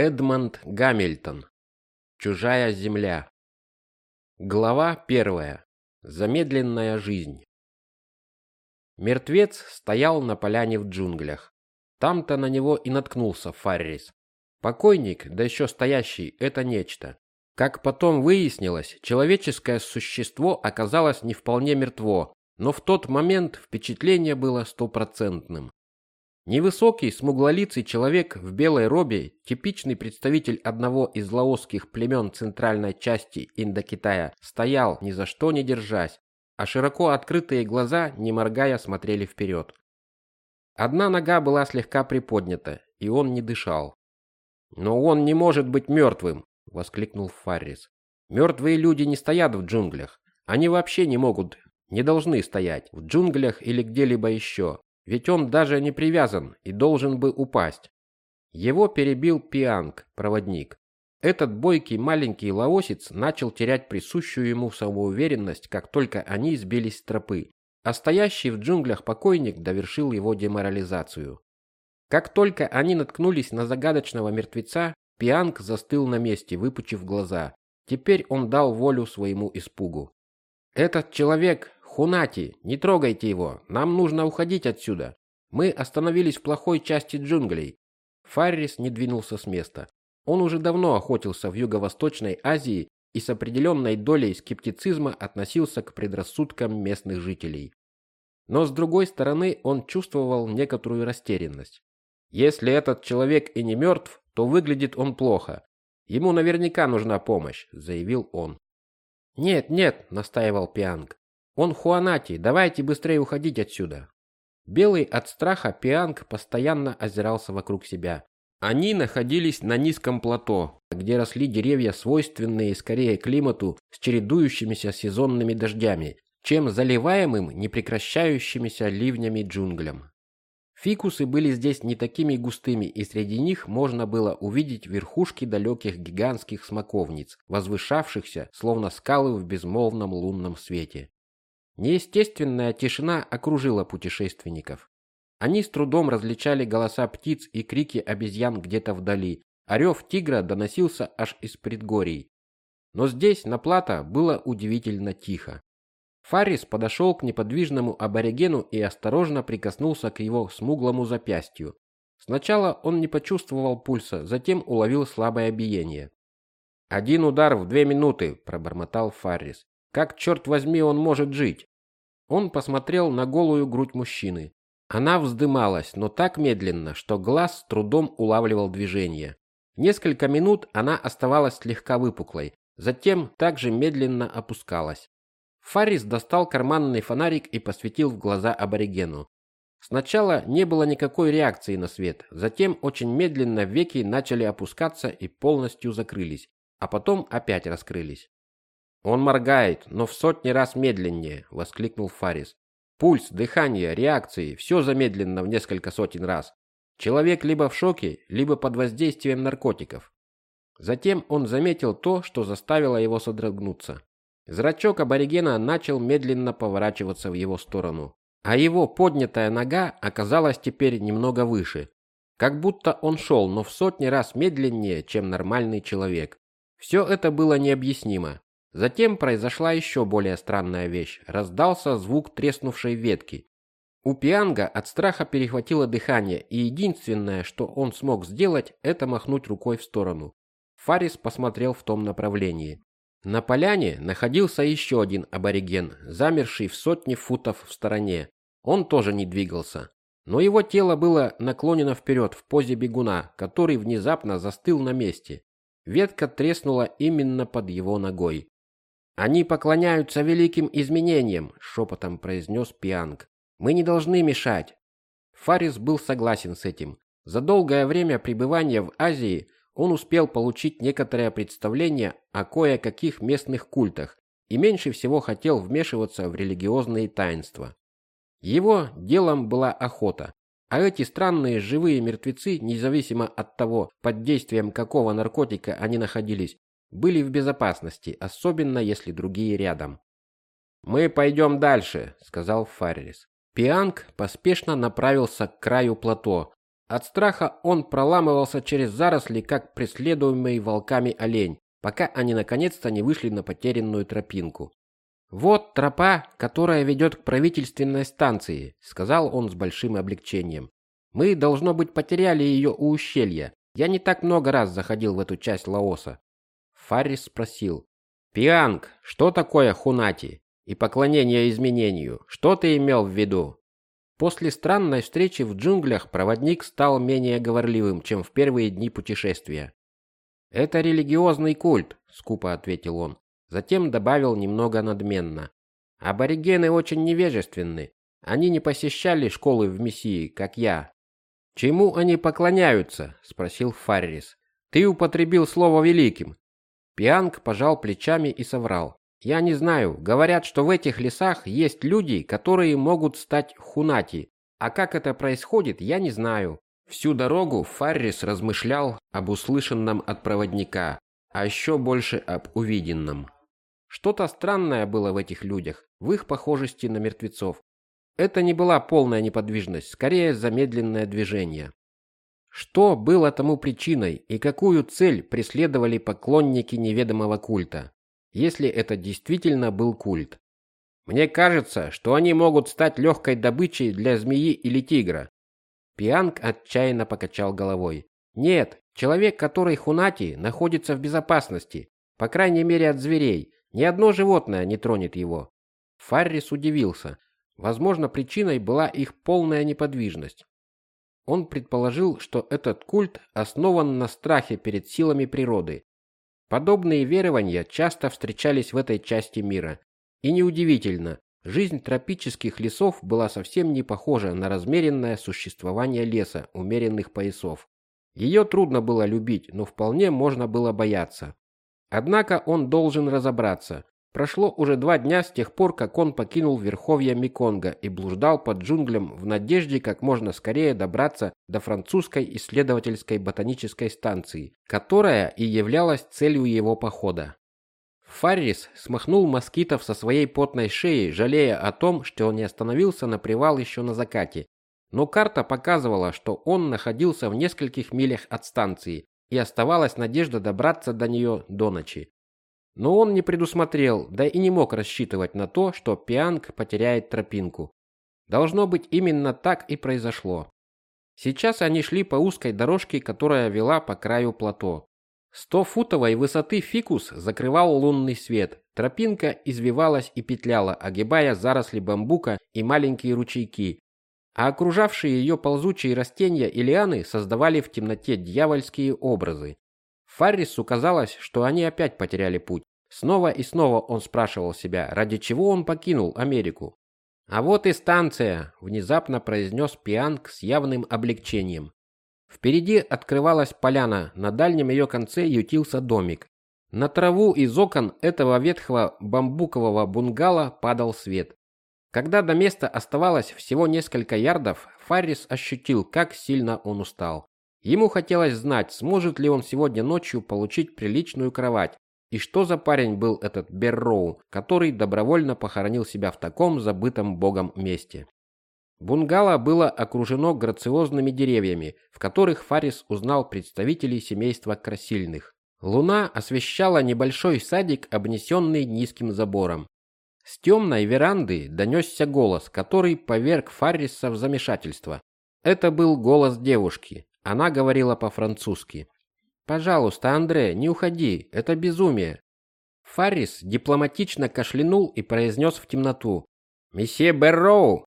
Эдмонд Гамильтон. Чужая земля. Глава первая. Замедленная жизнь. Мертвец стоял на поляне в джунглях. Там-то на него и наткнулся Фаррис. Покойник, да еще стоящий, это нечто. Как потом выяснилось, человеческое существо оказалось не вполне мертво, но в тот момент впечатление было стопроцентным. Невысокий, смуглолицый человек в белой робе, типичный представитель одного из лаосских племен центральной части Индокитая, стоял, ни за что не держась, а широко открытые глаза, не моргая, смотрели вперед. Одна нога была слегка приподнята, и он не дышал. «Но он не может быть мертвым!» — воскликнул Фаррис. «Мертвые люди не стоят в джунглях. Они вообще не могут, не должны стоять в джунглях или где-либо еще. Ведь он даже не привязан и должен бы упасть. Его перебил Пианг, проводник. Этот бойкий маленький лаосец начал терять присущую ему самоуверенность, как только они сбились с тропы, а стоящий в джунглях покойник довершил его деморализацию. Как только они наткнулись на загадочного мертвеца, Пианг застыл на месте, выпучив глаза. Теперь он дал волю своему испугу. Этот человек Хунати, не трогайте его. Нам нужно уходить отсюда. Мы остановились в плохой части джунглей. Фаррис не двинулся с места. Он уже давно охотился в Юго-Восточной Азии и с определенной долей скептицизма относился к предрассудкам местных жителей. Но с другой стороны, он чувствовал некоторую растерянность. Если этот человек и не мертв, то выглядит он плохо. Ему наверняка нужна помощь, заявил он. Нет, нет, настаивал Пианг. Он Хуанати, давайте быстрее уходить отсюда. Белый от страха Пианг постоянно озирался вокруг себя. Они находились на низком плато, где росли деревья, свойственные скорее климату с чередующимися сезонными дождями, чем заливаемым непрекращающимися ливнями джунглям. Фикусы были здесь не такими густыми, и среди них можно было увидеть верхушки далеких гигантских смоковниц, возвышавшихся, словно скалы в безмолвном лунном свете. Неестественная тишина окружила путешественников. Они с трудом различали голоса птиц и крики обезьян где-то вдали, а рев тигра доносился аж из предгорий. Но здесь, на плато, было удивительно тихо. Фаррис подошел к неподвижному аборигену и осторожно прикоснулся к его смуглому запястью. Сначала он не почувствовал пульса, затем уловил слабое биение. «Один удар в две минуты», – пробормотал Фаррис. «Как, черт возьми, он может жить?» Он посмотрел на голую грудь мужчины. Она вздымалась, но так медленно, что глаз с трудом улавливал движение. Несколько минут она оставалась слегка выпуклой, затем также медленно опускалась. Фаррис достал карманный фонарик и посветил в глаза аборигену. Сначала не было никакой реакции на свет, затем очень медленно веки начали опускаться и полностью закрылись, а потом опять раскрылись. Он моргает, но в сотни раз медленнее, воскликнул Фарис. Пульс, дыхание, реакции все замедлено в несколько сотен раз. Человек либо в шоке, либо под воздействием наркотиков. Затем он заметил то, что заставило его содрогнуться. Зрачок аборигена начал медленно поворачиваться в его сторону, а его поднятая нога оказалась теперь немного выше, как будто он шел, но в сотни раз медленнее, чем нормальный человек. Все это было необъяснимо. Затем произошла еще более странная вещь. Раздался звук треснувшей ветки. У Пианга от страха перехватило дыхание, и единственное, что он смог сделать, это махнуть рукой в сторону. Фарис посмотрел в том направлении. На поляне находился еще один абориген, замерший в сотни футов в стороне. Он тоже не двигался, но его тело было наклонено вперед в позе бегуна, который внезапно застыл на месте. Ветка треснула именно под его ногой. Они поклоняются великим изменениям, шепотом произнес Пианг. Мы не должны мешать. Фарис был согласен с этим. За долгое время пребывания в Азии он успел получить некоторое представление о кое-каких местных культах и меньше всего хотел вмешиваться в религиозные таинства. Его делом была охота, а эти странные живые мертвецы, независимо от того, под действием какого наркотика они находились, были в безопасности, особенно если другие рядом. «Мы пойдем дальше», — сказал Фаррис. Пианг поспешно направился к краю плато. От страха он проламывался через заросли, как преследуемый волками олень, пока они наконец-то не вышли на потерянную тропинку. «Вот тропа, которая ведет к правительственной станции», — сказал он с большим облегчением. «Мы, должно быть, потеряли ее у ущелья. Я не так много раз заходил в эту часть Лаоса». Фаррис спросил. «Пианг, что такое хунати? И поклонение изменению? Что ты имел в виду?» После странной встречи в джунглях проводник стал менее говорливым, чем в первые дни путешествия. «Это религиозный культ», — скупо ответил он. Затем добавил немного надменно. «Аборигены очень невежественны. Они не посещали школы в Мессии, как я». «Чему они поклоняются?» — спросил Фаррис. «Ты употребил слово «великим». Пианг пожал плечами и соврал. «Я не знаю. Говорят, что в этих лесах есть люди, которые могут стать хунати. А как это происходит, я не знаю». Всю дорогу Фаррис размышлял об услышанном от проводника, а еще больше об увиденном. Что-то странное было в этих людях, в их похожести на мертвецов. Это не была полная неподвижность, скорее замедленное движение. Что было тому причиной и какую цель преследовали поклонники неведомого культа, если это действительно был культ? Мне кажется, что они могут стать легкой добычей для змеи или тигра, Пианг отчаянно покачал головой. Нет, человек, который хунати, находится в безопасности, по крайней мере от зверей. Ни одно животное не тронет его. Фаррис удивился. Возможно, причиной была их полная неподвижность. Он предположил, что этот культ основан на страхе перед силами природы. Подобные верования часто встречались в этой части мира. И неудивительно, Жизнь тропических лесов была совсем не похожа на размеренное существование леса умеренных поясов. Ее трудно было любить, но вполне можно было бояться. Однако он должен разобраться. Прошло уже два дня с тех пор, как он покинул верховья Меконга и блуждал под джунглям в надежде как можно скорее добраться до французской исследовательской ботанической станции, которая и являлась целью его похода. Фаррис смахнул москитов со своей потной шеи, жалея о том, что он не остановился на привал еще на закате. Но карта показывала, что он находился в нескольких милях от станции, и оставалась надежда добраться до нее до ночи. Но он не предусмотрел, да и не мог рассчитывать на то, что Пианг потеряет тропинку. Должно быть, именно так и произошло. Сейчас они шли по узкой дорожке, которая вела по краю плато. Стофутовой высоты фикус закрывал лунный свет. Тропинка извивалась и петляла, огибая заросли бамбука и маленькие ручейки, а окружавшие ее ползучие растения и лианы создавали в темноте дьявольские образы. Фаррису казалось, что они опять потеряли путь. Снова и снова он спрашивал себя, ради чего он покинул Америку. «А вот и станция», – внезапно произнес Пианг с явным облегчением. Впереди открывалась поляна, на дальнем ее конце ютился домик. На траву из окон этого ветхого бамбукового бунгало падал свет. Когда до места оставалось всего несколько ярдов, Фаррис ощутил, как сильно он устал. Ему хотелось знать, сможет ли он сегодня ночью получить приличную кровать, и что за парень был этот Берроу, который добровольно похоронил себя в таком забытом богом месте. Бунгало было окружено грациозными деревьями, в которых Фарис узнал представителей семейства красильных. Луна освещала небольшой садик, обнесенный низким забором. С темной веранды донесся голос, который поверг Фарриса в замешательство. Это был голос девушки. Она говорила по-французски. «Пожалуйста, Андре, не уходи, это безумие». Фаррис дипломатично кашлянул и произнес в темноту. «Месье Берроу,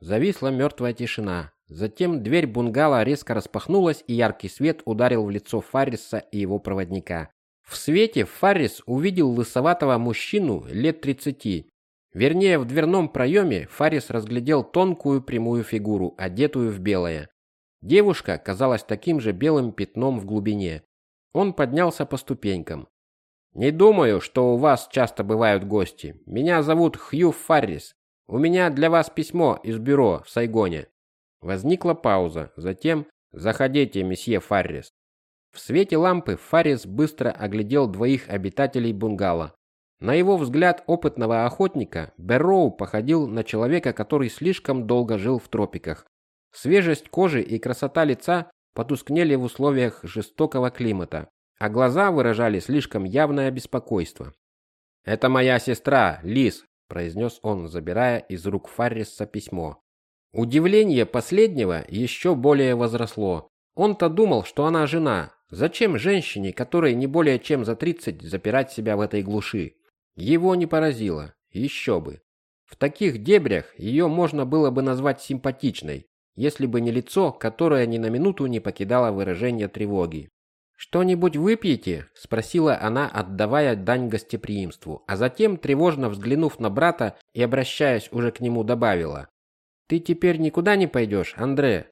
Зависла мертвая тишина. Затем дверь бунгало резко распахнулась, и яркий свет ударил в лицо Фарриса и его проводника. В свете Фаррис увидел лысоватого мужчину лет тридцати. Вернее, в дверном проеме Фаррис разглядел тонкую прямую фигуру, одетую в белое. Девушка казалась таким же белым пятном в глубине. Он поднялся по ступенькам. «Не думаю, что у вас часто бывают гости. Меня зовут Хью Фаррис. У меня для вас письмо из бюро в Сайгоне. Возникла пауза. Затем заходите, месье Фаррис. В свете лампы Фаррис быстро оглядел двоих обитателей бунгало. На его взгляд опытного охотника Берроу походил на человека, который слишком долго жил в тропиках. Свежесть кожи и красота лица потускнели в условиях жестокого климата, а глаза выражали слишком явное беспокойство. «Это моя сестра, Лиз», – произнес он, забирая из рук Фарриса письмо. Удивление последнего еще более возросло. Он-то думал, что она жена. Зачем женщине, которой не более чем за 30, запирать себя в этой глуши? Его не поразило. Еще бы. В таких дебрях ее можно было бы назвать симпатичной, если бы не лицо, которое ни на минуту не покидало выражение тревоги. «Что-нибудь выпьете?» – спросила она, отдавая дань гостеприимству, а затем, тревожно взглянув на брата и обращаясь уже к нему, добавила. «Ты теперь никуда не пойдешь, Андре?»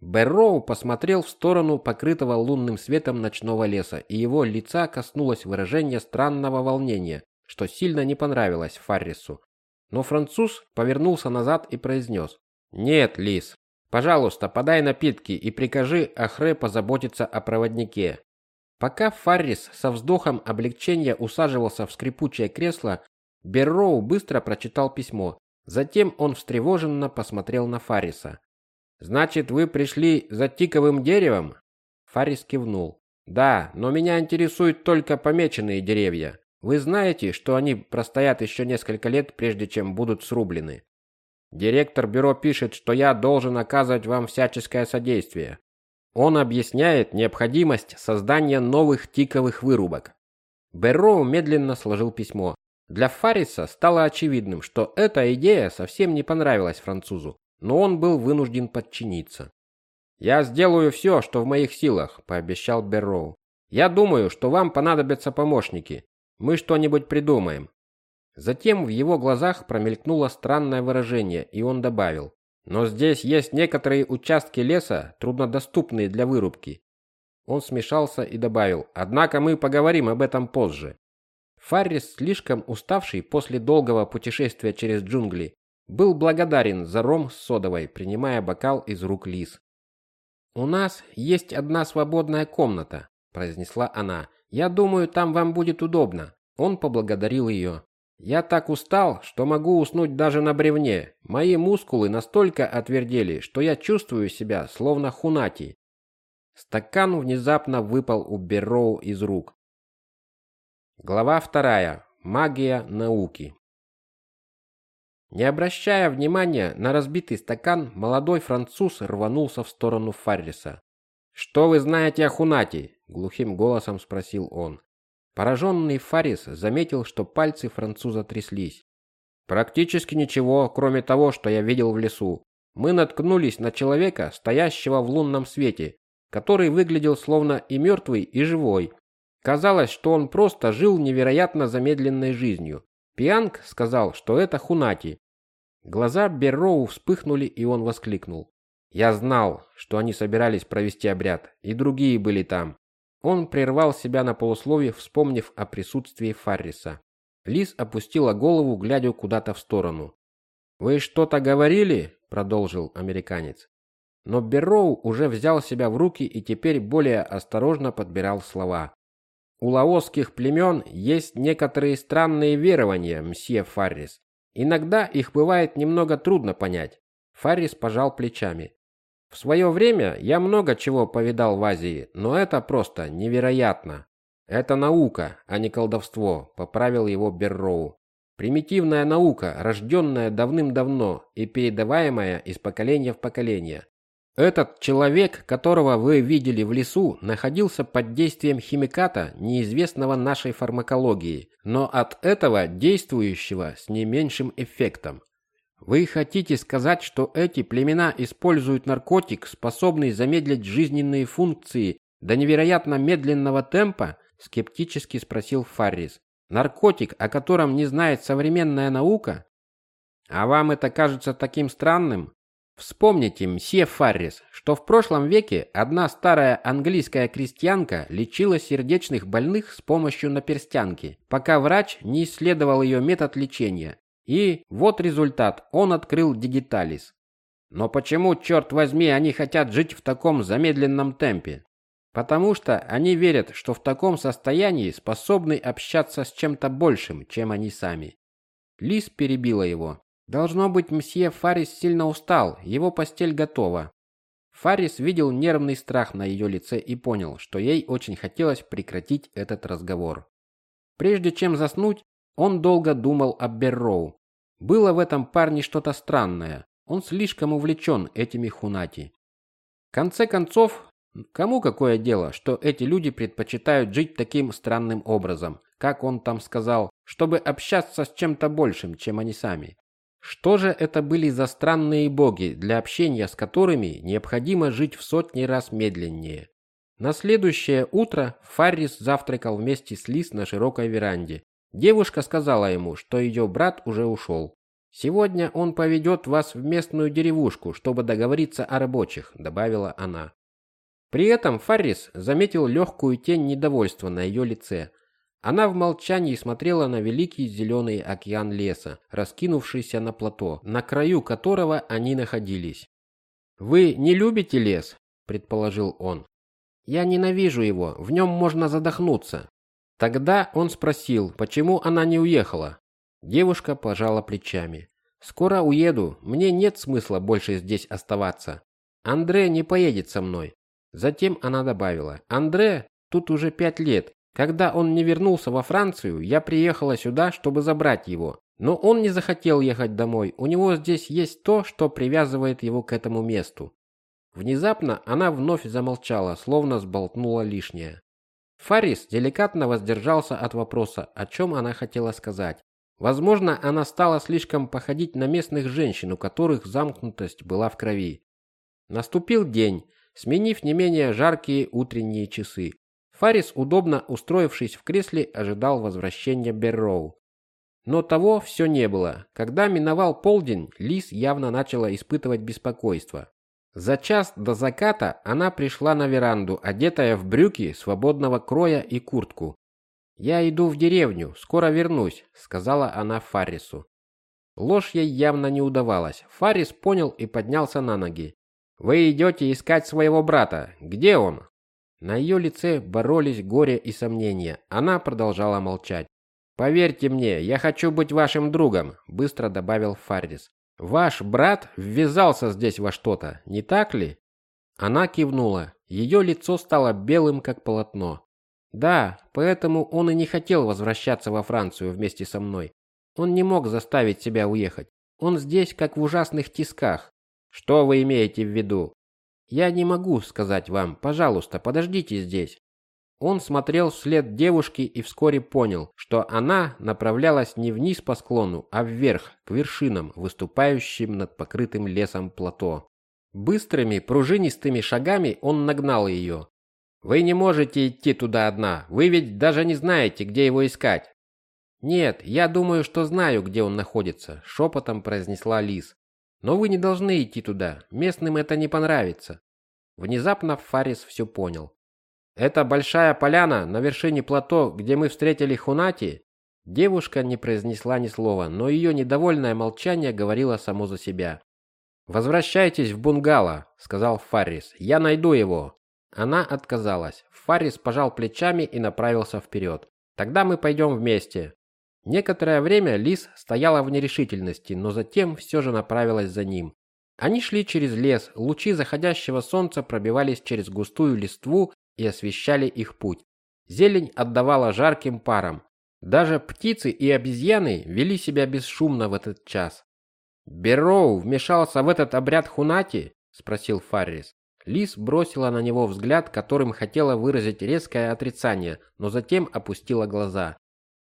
Берроу посмотрел в сторону покрытого лунным светом ночного леса, и его лица коснулось выражение странного волнения, что сильно не понравилось Фаррису. Но француз повернулся назад и произнес. «Нет, Лис, пожалуйста, подай напитки и прикажи Ахре позаботиться о проводнике». Пока Фаррис со вздохом облегчения усаживался в скрипучее кресло, Берроу быстро прочитал письмо. Затем он встревоженно посмотрел на Фарриса. «Значит, вы пришли за тиковым деревом?» Фаррис кивнул. «Да, но меня интересуют только помеченные деревья. Вы знаете, что они простоят еще несколько лет, прежде чем будут срублены. Директор бюро пишет, что я должен оказывать вам всяческое содействие. Он объясняет необходимость создания новых тиковых вырубок. Берроу медленно сложил письмо. Для Фарриса стало очевидным, что эта идея совсем не понравилась французу, но он был вынужден подчиниться. «Я сделаю все, что в моих силах», – пообещал Берроу. «Я думаю, что вам понадобятся помощники. Мы что-нибудь придумаем. Затем в его глазах промелькнуло странное выражение, и он добавил: "Но здесь есть некоторые участки леса, труднодоступные для вырубки". Он смешался и добавил: "Однако мы поговорим об этом позже". Фаррис, слишком уставший после долгого путешествия через джунгли, был благодарен за ром с содовой, принимая бокал из рук Лиз. «У нас есть одна свободная комната», – произнесла она. Я думаю, там вам будет удобно. Он поблагодарил ее. Я так устал, что могу уснуть даже на бревне. Мои мускулы настолько отвердели, что я чувствую себя словно хунати. Стакан внезапно выпал у Берроу из рук. Глава вторая. Магия науки. Не обращая внимания на разбитый стакан, молодой француз рванулся в сторону Фарриса. «Что вы знаете о Хунати?» – глухим голосом спросил он. Пораженный Фарис заметил, что пальцы француза тряслись. «Практически ничего, кроме того, что я видел в лесу. Мы наткнулись на человека, стоящего в лунном свете, который выглядел словно и мертвый, и живой. Казалось, что он просто жил невероятно замедленной жизнью. Пианг сказал, что это Хунати. Глаза Берроу вспыхнули, и он воскликнул. Я знал, что они собирались провести обряд, и другие были там. Он прервал себя на полуслове, вспомнив о присутствии Фарриса. Лис опустила голову, глядя куда-то в сторону. «Вы что-то говорили?» – продолжил американец. Но Берроу уже взял себя в руки и теперь более осторожно подбирал слова. «У лаосских племен есть некоторые странные верования, мсье Фаррис. Иногда их бывает немного трудно понять». Фаррис пожал плечами. В свое время я много чего повидал в Азии, но это просто невероятно. Это наука, а не колдовство, поправил его Берроу. Примитивная наука, рожденная давным-давно и передаваемая из поколения в поколение. Этот человек, которого вы видели в лесу, находился под действием химиката, неизвестного нашей фармакологии, но от этого действующего с не меньшим эффектом. Вы хотите сказать, что эти племена используют наркотик, способный замедлить жизненные функции до невероятно медленного темпа? скептически спросил Фаррис. Наркотик, о котором не знает современная наука? А вам это кажется таким странным? Вспомните, мсье Фаррис, что в прошлом веке одна старая английская крестьянка лечила сердечных больных с помощью наперстянки, пока врач не исследовал ее метод лечения. И вот результат. Он открыл Digitalis. Но почему, черт возьми, они хотят жить в таком замедленном темпе? Потому что они верят, что в таком состоянии способны общаться с чем-то большим, чем они сами. Лис перебила его. Должно быть, мсье Фарис сильно устал, его постель готова. Фарис видел нервный страх на ее лице и понял, что ей очень хотелось прекратить этот разговор. Прежде чем заснуть, он долго думал об Берроу. Было в этом парне что-то странное. Он слишком увлечен этими хунати. В конце концов, кому какое дело, что эти люди предпочитают жить таким странным образом, как он там сказал, чтобы общаться с чем-то большим, чем они сами. Что же это были за странные боги, для общения с которыми необходимо жить в сотни раз медленнее? На следующее утро Фаррис завтракал вместе с Лис на широкой веранде. Девушка сказала ему, что ее брат уже ушел. «Сегодня он поведет вас в местную деревушку, чтобы договориться о рабочих», – добавила она. При этом Фаррис заметил легкую тень недовольства на ее лице – она в молчании смотрела на великий зеленый океан леса, раскинувшийся на плато, на краю которого они находились. «Вы не любите лес?» – предположил он. «Я ненавижу его, в нем можно задохнуться». Тогда он спросил, почему она не уехала. Девушка пожала плечами. «Скоро уеду, мне нет смысла больше здесь оставаться. Андре не поедет со мной». Затем она добавила, «Андре тут уже пять лет, когда он не вернулся во Францию, я приехала сюда, чтобы забрать его. Но он не захотел ехать домой. У него здесь есть то, что привязывает его к этому месту. Внезапно она вновь замолчала, словно сболтнула лишнее. Фарис деликатно воздержался от вопроса, о чем она хотела сказать. Возможно, она стала слишком походить на местных женщин, у которых замкнутость была в крови. Наступил день, сменив не менее жаркие утренние часы. Фарис, удобно устроившись в кресле, ожидал возвращения Берроу. Но того все не было. Когда миновал полдень, Лис явно начала испытывать беспокойство. За час до заката она пришла на веранду, одетая в брюки свободного кроя и куртку. «Я иду в деревню, скоро вернусь», — сказала она Фарису. Ложь ей явно не удавалась. Фарис понял и поднялся на ноги. «Вы идете искать своего брата. Где он?» На ее лице боролись горе и сомнения. Она продолжала молчать. «Поверьте мне, я хочу быть вашим другом», – быстро добавил Фаррис. «Ваш брат ввязался здесь во что-то, не так ли?» Она кивнула. Ее лицо стало белым, как полотно. «Да, поэтому он и не хотел возвращаться во Францию вместе со мной. Он не мог заставить себя уехать. Он здесь, как в ужасных тисках. Что вы имеете в виду? Я не могу сказать вам. Пожалуйста, подождите здесь. Он смотрел вслед девушки и вскоре понял, что она направлялась не вниз по склону, а вверх, к вершинам, выступающим над покрытым лесом плато. Быстрыми, пружинистыми шагами он нагнал ее. «Вы не можете идти туда одна, вы ведь даже не знаете, где его искать». «Нет, я думаю, что знаю, где он находится», – шепотом произнесла Лиз. Но вы не должны идти туда, местным это не понравится. Внезапно Фарис все понял. Это большая поляна на вершине плато, где мы встретили Хунати. Девушка не произнесла ни слова, но ее недовольное молчание говорило само за себя. Возвращайтесь в бунгало, сказал Фарис. Я найду его. Она отказалась. Фарис пожал плечами и направился вперед. Тогда мы пойдем вместе. Некоторое время Лис стояла в нерешительности, но затем все же направилась за ним. Они шли через лес, лучи заходящего солнца пробивались через густую листву и освещали их путь. Зелень отдавала жарким паром. Даже птицы и обезьяны вели себя бесшумно в этот час. «Берроу вмешался в этот обряд Хунати?» – спросил Фаррис. Лис бросила на него взгляд, которым хотела выразить резкое отрицание, но затем опустила глаза.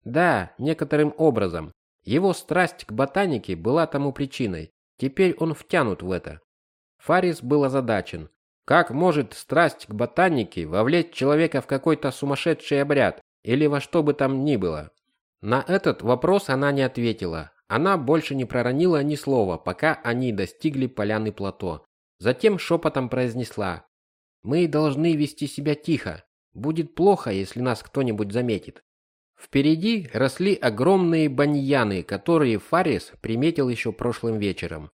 Да, некоторым образом. Его страсть к ботанике была тому причиной. Теперь он втянут в это. Фарис был озадачен. Как может страсть к ботанике вовлечь человека в какой-то сумасшедший обряд или во что бы там ни было? На этот вопрос она не ответила. Она больше не проронила ни слова, пока они достигли поляны плато. Затем шепотом произнесла. «Мы должны вести себя тихо. Будет плохо, если нас кто-нибудь заметит». Впереди росли огромные баньяны, которые Фарис приметил еще прошлым вечером.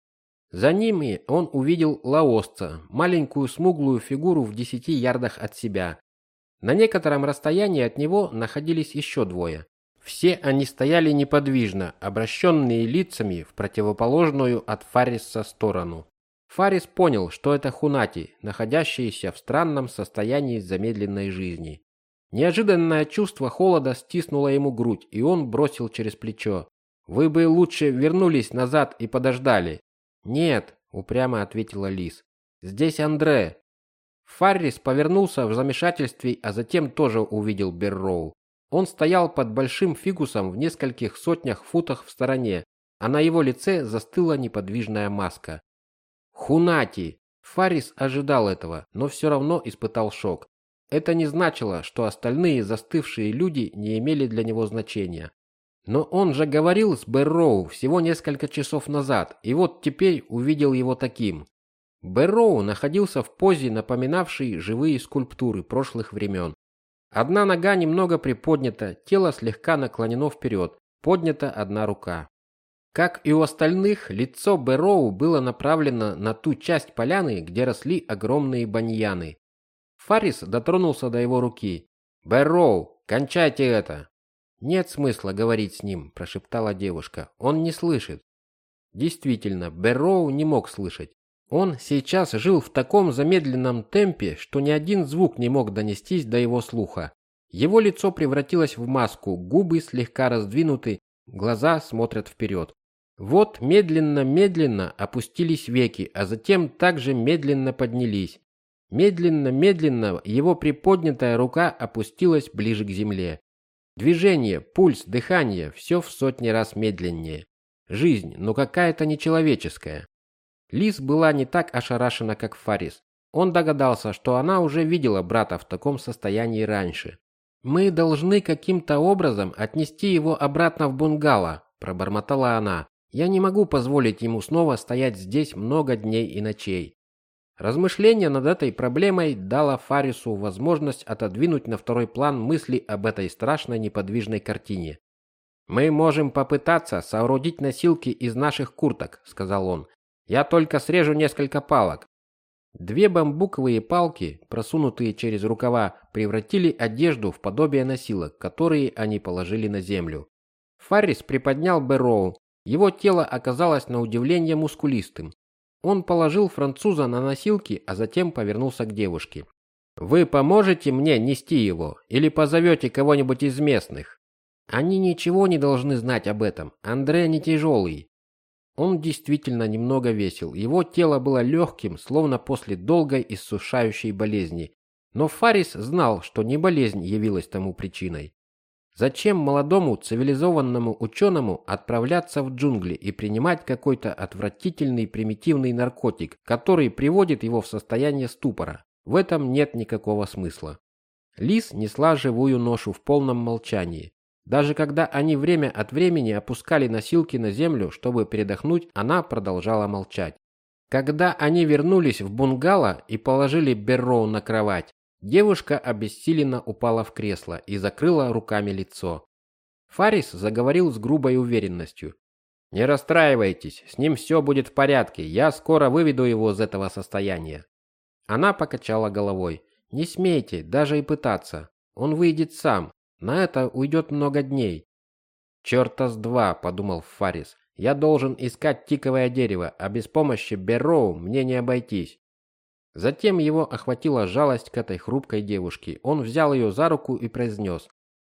За ними он увидел лаосца, маленькую смуглую фигуру в десяти ярдах от себя. На некотором расстоянии от него находились еще двое. Все они стояли неподвижно, обращенные лицами в противоположную от Фарриса сторону. Фарис понял, что это хунати, находящиеся в странном состоянии замедленной жизни. Неожиданное чувство холода стиснуло ему грудь, и он бросил через плечо. «Вы бы лучше вернулись назад и подождали». «Нет», — упрямо ответила Лис. «Здесь Андре». Фаррис повернулся в замешательстве, а затем тоже увидел Берроу. Он стоял под большим фигусом в нескольких сотнях футах в стороне, а на его лице застыла неподвижная маска. Хунати! Фарис ожидал этого, но все равно испытал шок. Это не значило, что остальные застывшие люди не имели для него значения. Но он же говорил с Бэрроу всего несколько часов назад, и вот теперь увидел его таким. Бэрроу находился в позе, напоминавшей живые скульптуры прошлых времен. Одна нога немного приподнята, тело слегка наклонено вперед, поднята одна рука. Как и у остальных, лицо Бэроу было направлено на ту часть поляны, где росли огромные баньяны. Фарис дотронулся до его руки. «Бэроу, кончайте это!» «Нет смысла говорить с ним», – прошептала девушка. «Он не слышит». Действительно, Бэроу не мог слышать. Он сейчас жил в таком замедленном темпе, что ни один звук не мог донестись до его слуха. Его лицо превратилось в маску, губы слегка раздвинуты, глаза смотрят вперед. Вот медленно-медленно опустились веки, а затем также медленно поднялись. Медленно-медленно его приподнятая рука опустилась ближе к земле. Движение, пульс, дыхание – все в сотни раз медленнее. Жизнь, но какая-то нечеловеческая. Лис была не так ошарашена, как Фарис. Он догадался, что она уже видела брата в таком состоянии раньше. «Мы должны каким-то образом отнести его обратно в бунгало», – пробормотала она. «Я не могу позволить ему снова стоять здесь много дней и ночей». Размышление над этой проблемой дало Фарису возможность отодвинуть на второй план мысли об этой страшной неподвижной картине. «Мы можем попытаться соорудить носилки из наших курток», – сказал он. Я только срежу несколько палок. Две бамбуковые палки, просунутые через рукава, превратили одежду в подобие носилок, которые они положили на землю. Фаррис приподнял Бэрроу. Его тело оказалось на удивление мускулистым. Он положил француза на носилки, а затем повернулся к девушке. «Вы поможете мне нести его или позовете кого-нибудь из местных?» «Они ничего не должны знать об этом. Андре не тяжелый. Он действительно немного весил. Его тело было легким, словно после долгой иссушающей болезни. Но Фарис знал, что не болезнь явилась тому причиной. Зачем молодому цивилизованному ученому отправляться в джунгли и принимать какой-то отвратительный примитивный наркотик, который приводит его в состояние ступора? В этом нет никакого смысла. Лис несла живую ношу в полном молчании. Даже когда они время от времени опускали носилки на землю, чтобы передохнуть, она продолжала молчать. Когда они вернулись в бунгало и положили Берроу на кровать, девушка обессиленно упала в кресло и закрыла руками лицо. Фарис заговорил с грубой уверенностью. «Не расстраивайтесь, с ним все будет в порядке, я скоро выведу его из этого состояния». Она покачала головой. «Не смейте даже и пытаться, он выйдет сам, на это уйдет много дней. Черта с два, подумал Фарис. Я должен искать тиковое дерево, а без помощи Берроу мне не обойтись. Затем его охватила жалость к этой хрупкой девушке. Он взял ее за руку и произнес.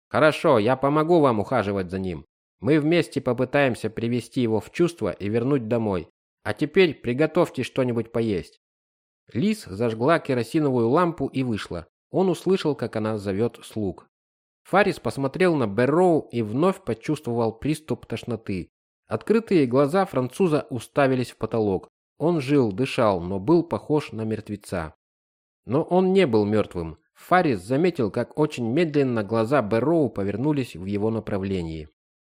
«Хорошо, я помогу вам ухаживать за ним. Мы вместе попытаемся привести его в чувство и вернуть домой. А теперь приготовьте что-нибудь поесть». Лис зажгла керосиновую лампу и вышла. Он услышал, как она зовет слуг. Фарис посмотрел на Берроу и вновь почувствовал приступ тошноты. Открытые глаза француза уставились в потолок. Он жил, дышал, но был похож на мертвеца. Но он не был мертвым. Фарис заметил, как очень медленно глаза Берроу повернулись в его направлении.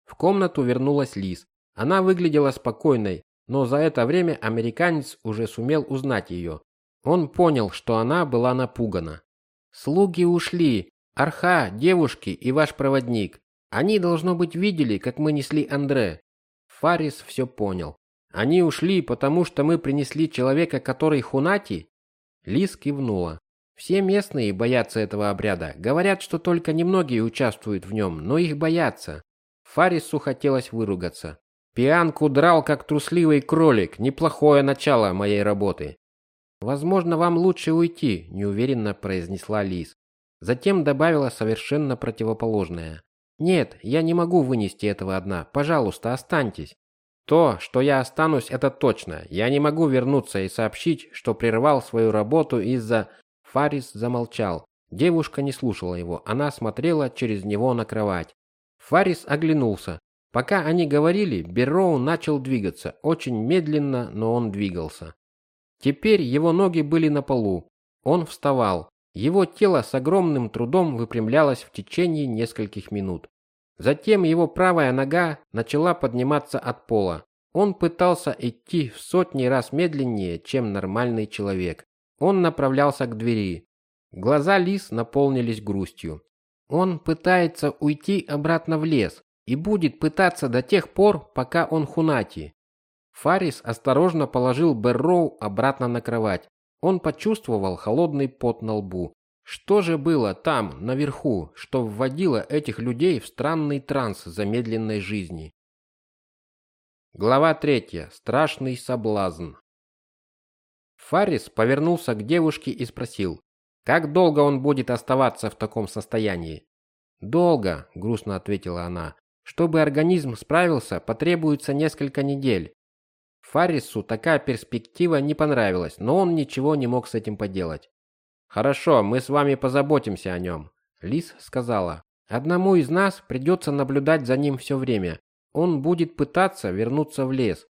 В комнату вернулась Лиз. Она выглядела спокойной, но за это время американец уже сумел узнать ее. Он понял, что она была напугана. «Слуги ушли», Арха, девушки и ваш проводник. Они, должно быть, видели, как мы несли Андре. Фарис все понял. Они ушли, потому что мы принесли человека, который Хунати? Лис кивнула. Все местные боятся этого обряда. Говорят, что только немногие участвуют в нем, но их боятся. Фарису хотелось выругаться. Пианку драл, как трусливый кролик. Неплохое начало моей работы. Возможно, вам лучше уйти, неуверенно произнесла Лиз. Затем добавила совершенно противоположное. Нет, я не могу вынести этого одна. Пожалуйста, останьтесь. То, что я останусь, это точно. Я не могу вернуться и сообщить, что прервал свою работу из-за Фарис замолчал. Девушка не слушала его, она смотрела через него на кровать. Фарис оглянулся. Пока они говорили, Берроу начал двигаться, очень медленно, но он двигался. Теперь его ноги были на полу. Он вставал. Его тело с огромным трудом выпрямлялось в течение нескольких минут. Затем его правая нога начала подниматься от пола. Он пытался идти в сотни раз медленнее, чем нормальный человек. Он направлялся к двери. Глаза Лис наполнились грустью. Он пытается уйти обратно в лес и будет пытаться до тех пор, пока он хунати. Фарис осторожно положил Берроу обратно на кровать. Он почувствовал холодный пот на лбу. Что же было там, наверху, что вводило этих людей в странный транс замедленной жизни? Глава третья. Страшный соблазн. Фаррис повернулся к девушке и спросил, как долго он будет оставаться в таком состоянии? Долго, грустно ответила она. Чтобы организм справился, потребуется несколько недель. Фаррису такая перспектива не понравилась, но он ничего не мог с этим поделать. Хорошо, мы с вами позаботимся о нем», — Лис сказала. Одному из нас придется наблюдать за ним все время. Он будет пытаться вернуться в лес.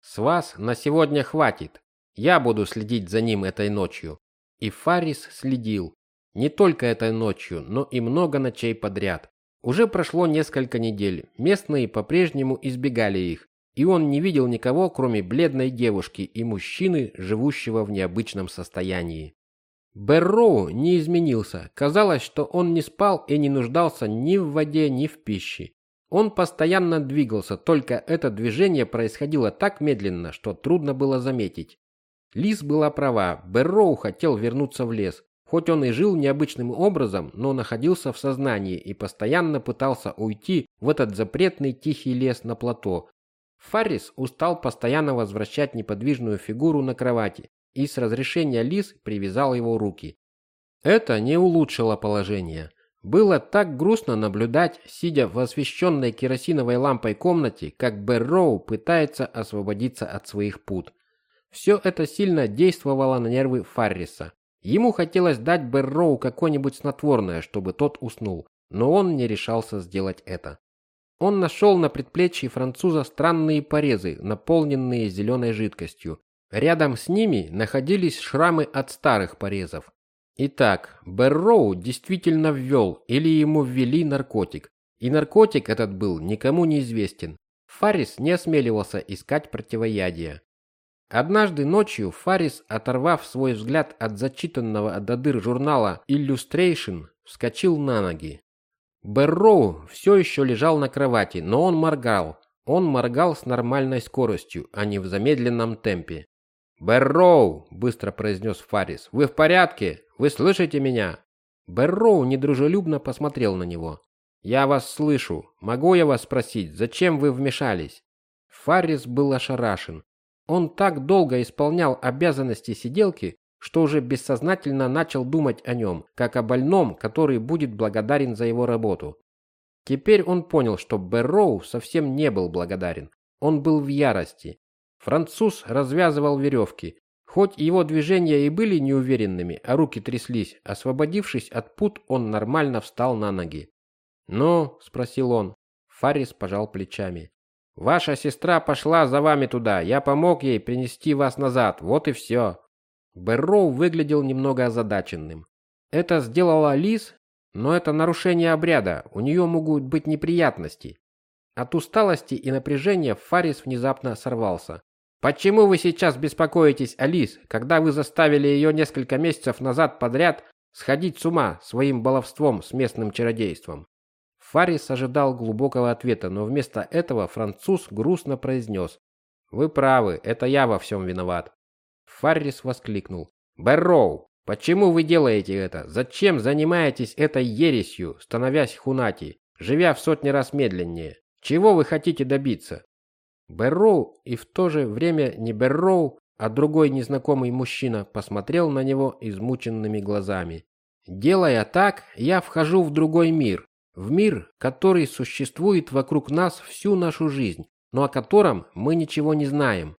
С вас на сегодня хватит. Я буду следить за ним этой ночью. И Фарис следил. Не только этой ночью, но и много ночей подряд. Уже прошло несколько недель. Местные по-прежнему избегали их, и он не видел никого, кроме бледной девушки и мужчины, живущего в необычном состоянии. Берроу не изменился. Казалось, что он не спал и не нуждался ни в воде, ни в пище. Он постоянно двигался, только это движение происходило так медленно, что трудно было заметить. Лис была права, Берроу хотел вернуться в лес. Хоть он и жил необычным образом, но находился в сознании и постоянно пытался уйти в этот запретный тихий лес на плато. Фаррис устал постоянно возвращать неподвижную фигуру на кровати и с разрешения Лис привязал его руки. Это не улучшило положение. Было так грустно наблюдать, сидя в освещенной керосиновой лампой комнате, как Берроу пытается освободиться от своих пут. Все это сильно действовало на нервы Фарриса. Ему хотелось дать Берроу какое-нибудь снотворное, чтобы тот уснул, но он не решался сделать это. Он нашел на предплечье француза странные порезы, наполненные зеленой жидкостью. Рядом с ними находились шрамы от старых порезов. Итак, Берроу действительно ввел или ему ввели наркотик. И наркотик этот был никому не известен. Фаррис не осмеливался искать противоядия. Однажды ночью Фарис, оторвав свой взгляд от зачитанного до дыр журнала Illustration, вскочил на ноги. Берроу все еще лежал на кровати, но он моргал. Он моргал с нормальной скоростью, а не в замедленном темпе. «Берроу!» – быстро произнес Фарис. «Вы в порядке? Вы слышите меня?» Берроу недружелюбно посмотрел на него. «Я вас слышу. Могу я вас спросить, зачем вы вмешались?» Фарис был ошарашен. Он так долго исполнял обязанности сиделки, что уже бессознательно начал думать о нем, как о больном, который будет благодарен за его работу. Теперь он понял, что Берроу совсем не был благодарен. Он был в ярости. Француз развязывал веревки. Хоть его движения и были неуверенными, а руки тряслись, освободившись от пут, он нормально встал на ноги. «Ну?» – спросил он. Фарис пожал плечами. Ваша сестра пошла за вами туда. Я помог ей принести вас назад. Вот и все. Берроу выглядел немного озадаченным. Это сделала Лиз, но это нарушение обряда. У нее могут быть неприятности. От усталости и напряжения Фарис внезапно сорвался. Почему вы сейчас беспокоитесь о Лиз, когда вы заставили ее несколько месяцев назад подряд сходить с ума своим баловством с местным чародейством? Фарис ожидал глубокого ответа, но вместо этого француз грустно произнес. «Вы правы, это я во всем виноват». Фаррис воскликнул. «Берроу, Почему вы делаете это? Зачем занимаетесь этой ересью, становясь хунати, живя в сотни раз медленнее? Чего вы хотите добиться? Берроу и в то же время не Берроу, а другой незнакомый мужчина посмотрел на него измученными глазами. Делая так, я вхожу в другой мир, в мир, который существует вокруг нас всю нашу жизнь, но о котором мы ничего не знаем.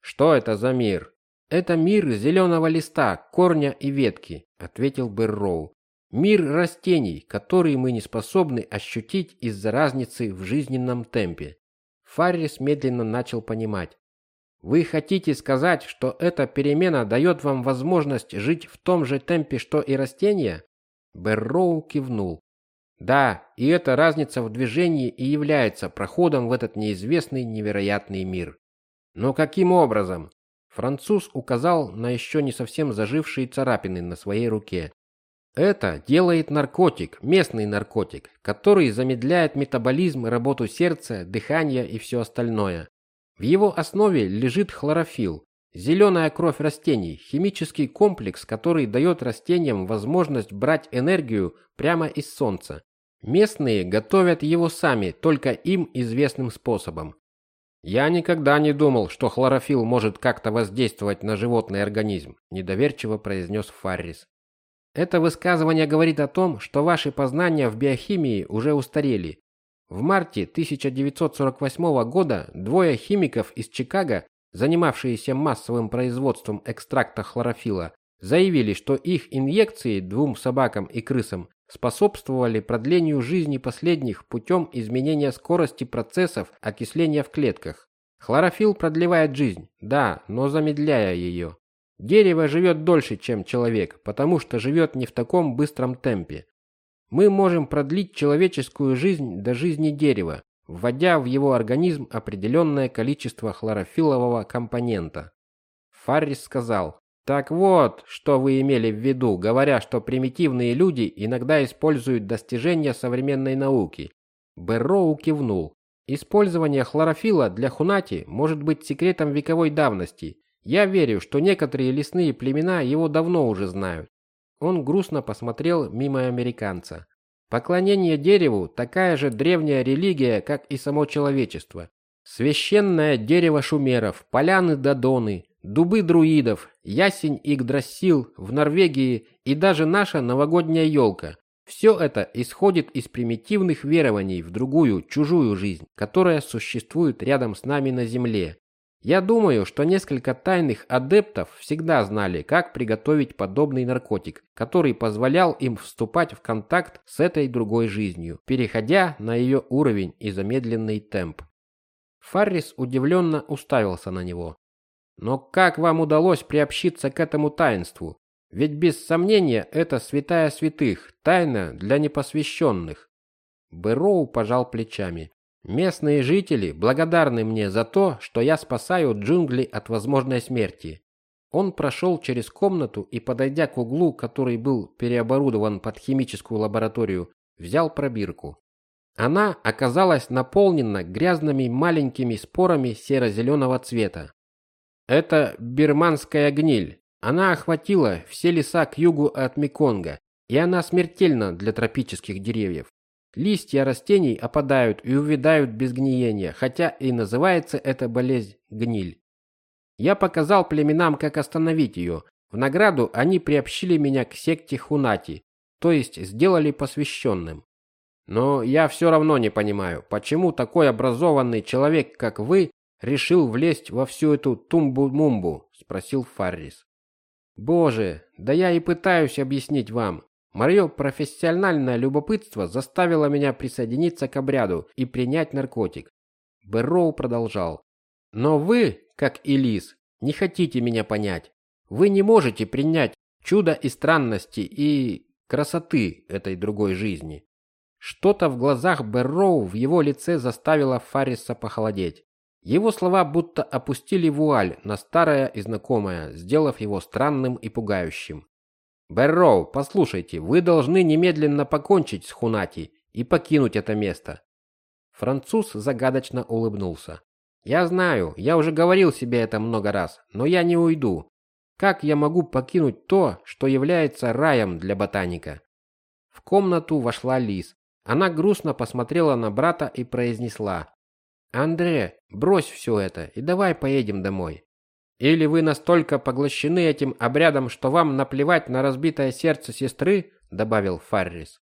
Что это за мир? Это мир зеленого листа, корня и ветки, ответил Берроу. Мир растений, который мы не способны ощутить из-за разницы в жизненном темпе. Фаррис медленно начал понимать. Вы хотите сказать, что эта перемена дает вам возможность жить в том же темпе, что и растения? Берроу кивнул. Да, и эта разница в движении и является проходом в этот неизвестный невероятный мир. Но каким образом? Француз указал на еще не совсем зажившие царапины на своей руке. Это делает наркотик, местный наркотик, который замедляет метаболизм, работу сердца, дыхания и все остальное. В его основе лежит хлорофилл, зеленая кровь растений, химический комплекс, который дает растениям возможность брать энергию прямо из солнца. Местные готовят его сами, только им известным способом. Я никогда не думал, что хлорофилл может как-то воздействовать на животный организм, недоверчиво произнес Фаррис. Это высказывание говорит о том, что ваши познания в биохимии уже устарели. В марте 1948 года двое химиков из Чикаго, занимавшиеся массовым производством экстракта хлорофилла, заявили, что их инъекции двум собакам и крысам способствовали продлению жизни последних путем изменения скорости процессов окисления в клетках. Хлорофилл продлевает жизнь, да, но замедляя ее. Дерево живет дольше, чем человек, потому что живет не в таком быстром темпе. Мы можем продлить человеческую жизнь до жизни дерева, вводя в его организм определенное количество хлорофиллового компонента. Фаррис сказал, «Так вот, что вы имели в виду, говоря, что примитивные люди иногда используют достижения современной науки». Берроу кивнул. Использование хлорофилла для хунати может быть секретом вековой давности, я верю, что некоторые лесные племена его давно уже знают. Он грустно посмотрел мимо американца. Поклонение дереву такая же древняя религия, как и само человечество. Священное дерево шумеров, поляны Дадоны, дубы друидов, ясень Игдрасил в Норвегии и даже наша новогодняя елка. Все это исходит из примитивных верований в другую, чужую жизнь, которая существует рядом с нами на Земле. Я думаю, что несколько тайных адептов всегда знали, как приготовить подобный наркотик, который позволял им вступать в контакт с этой другой жизнью, переходя на ее уровень и замедленный темп. Фаррис удивленно уставился на него. Но как вам удалось приобщиться к этому таинству? Ведь без сомнения это святая святых, тайна для непосвященных. Бэроу пожал плечами. Местные жители благодарны мне за то, что я спасаю джунгли от возможной смерти. Он прошел через комнату и, подойдя к углу, который был переоборудован под химическую лабораторию, взял пробирку. Она оказалась наполнена грязными маленькими спорами серо-зеленого цвета. Это бирманская гниль. Она охватила все леса к югу от Меконга, и она смертельна для тропических деревьев. Листья растений опадают и увядают без гниения, хотя и называется эта болезнь гниль. Я показал племенам, как остановить ее. В награду они приобщили меня к секте Хунати, то есть сделали посвященным. Но я все равно не понимаю, почему такой образованный человек, как вы, решил влезть во всю эту тумбу-мумбу, спросил Фаррис. Боже, да я и пытаюсь объяснить вам. Мое профессиональное любопытство заставило меня присоединиться к обряду и принять наркотик. Бэрроу продолжал. Но вы, как и Лис, не хотите меня понять. Вы не можете принять чудо и странности и красоты этой другой жизни. Что-то в глазах Бэрроу в его лице заставило Фарриса похолодеть. Его слова будто опустили вуаль на старое и знакомое, сделав его странным и пугающим. Бэрроу, послушайте, вы должны немедленно покончить с Хунати и покинуть это место. Француз загадочно улыбнулся. Я знаю, я уже говорил себе это много раз, но я не уйду. Как я могу покинуть то, что является раем для ботаника? В комнату вошла Лис. Она грустно посмотрела на брата и произнесла: "Андре, брось все это и давай поедем домой. Или вы настолько поглощены этим обрядом, что вам наплевать на разбитое сердце сестры?" добавил Фаррис.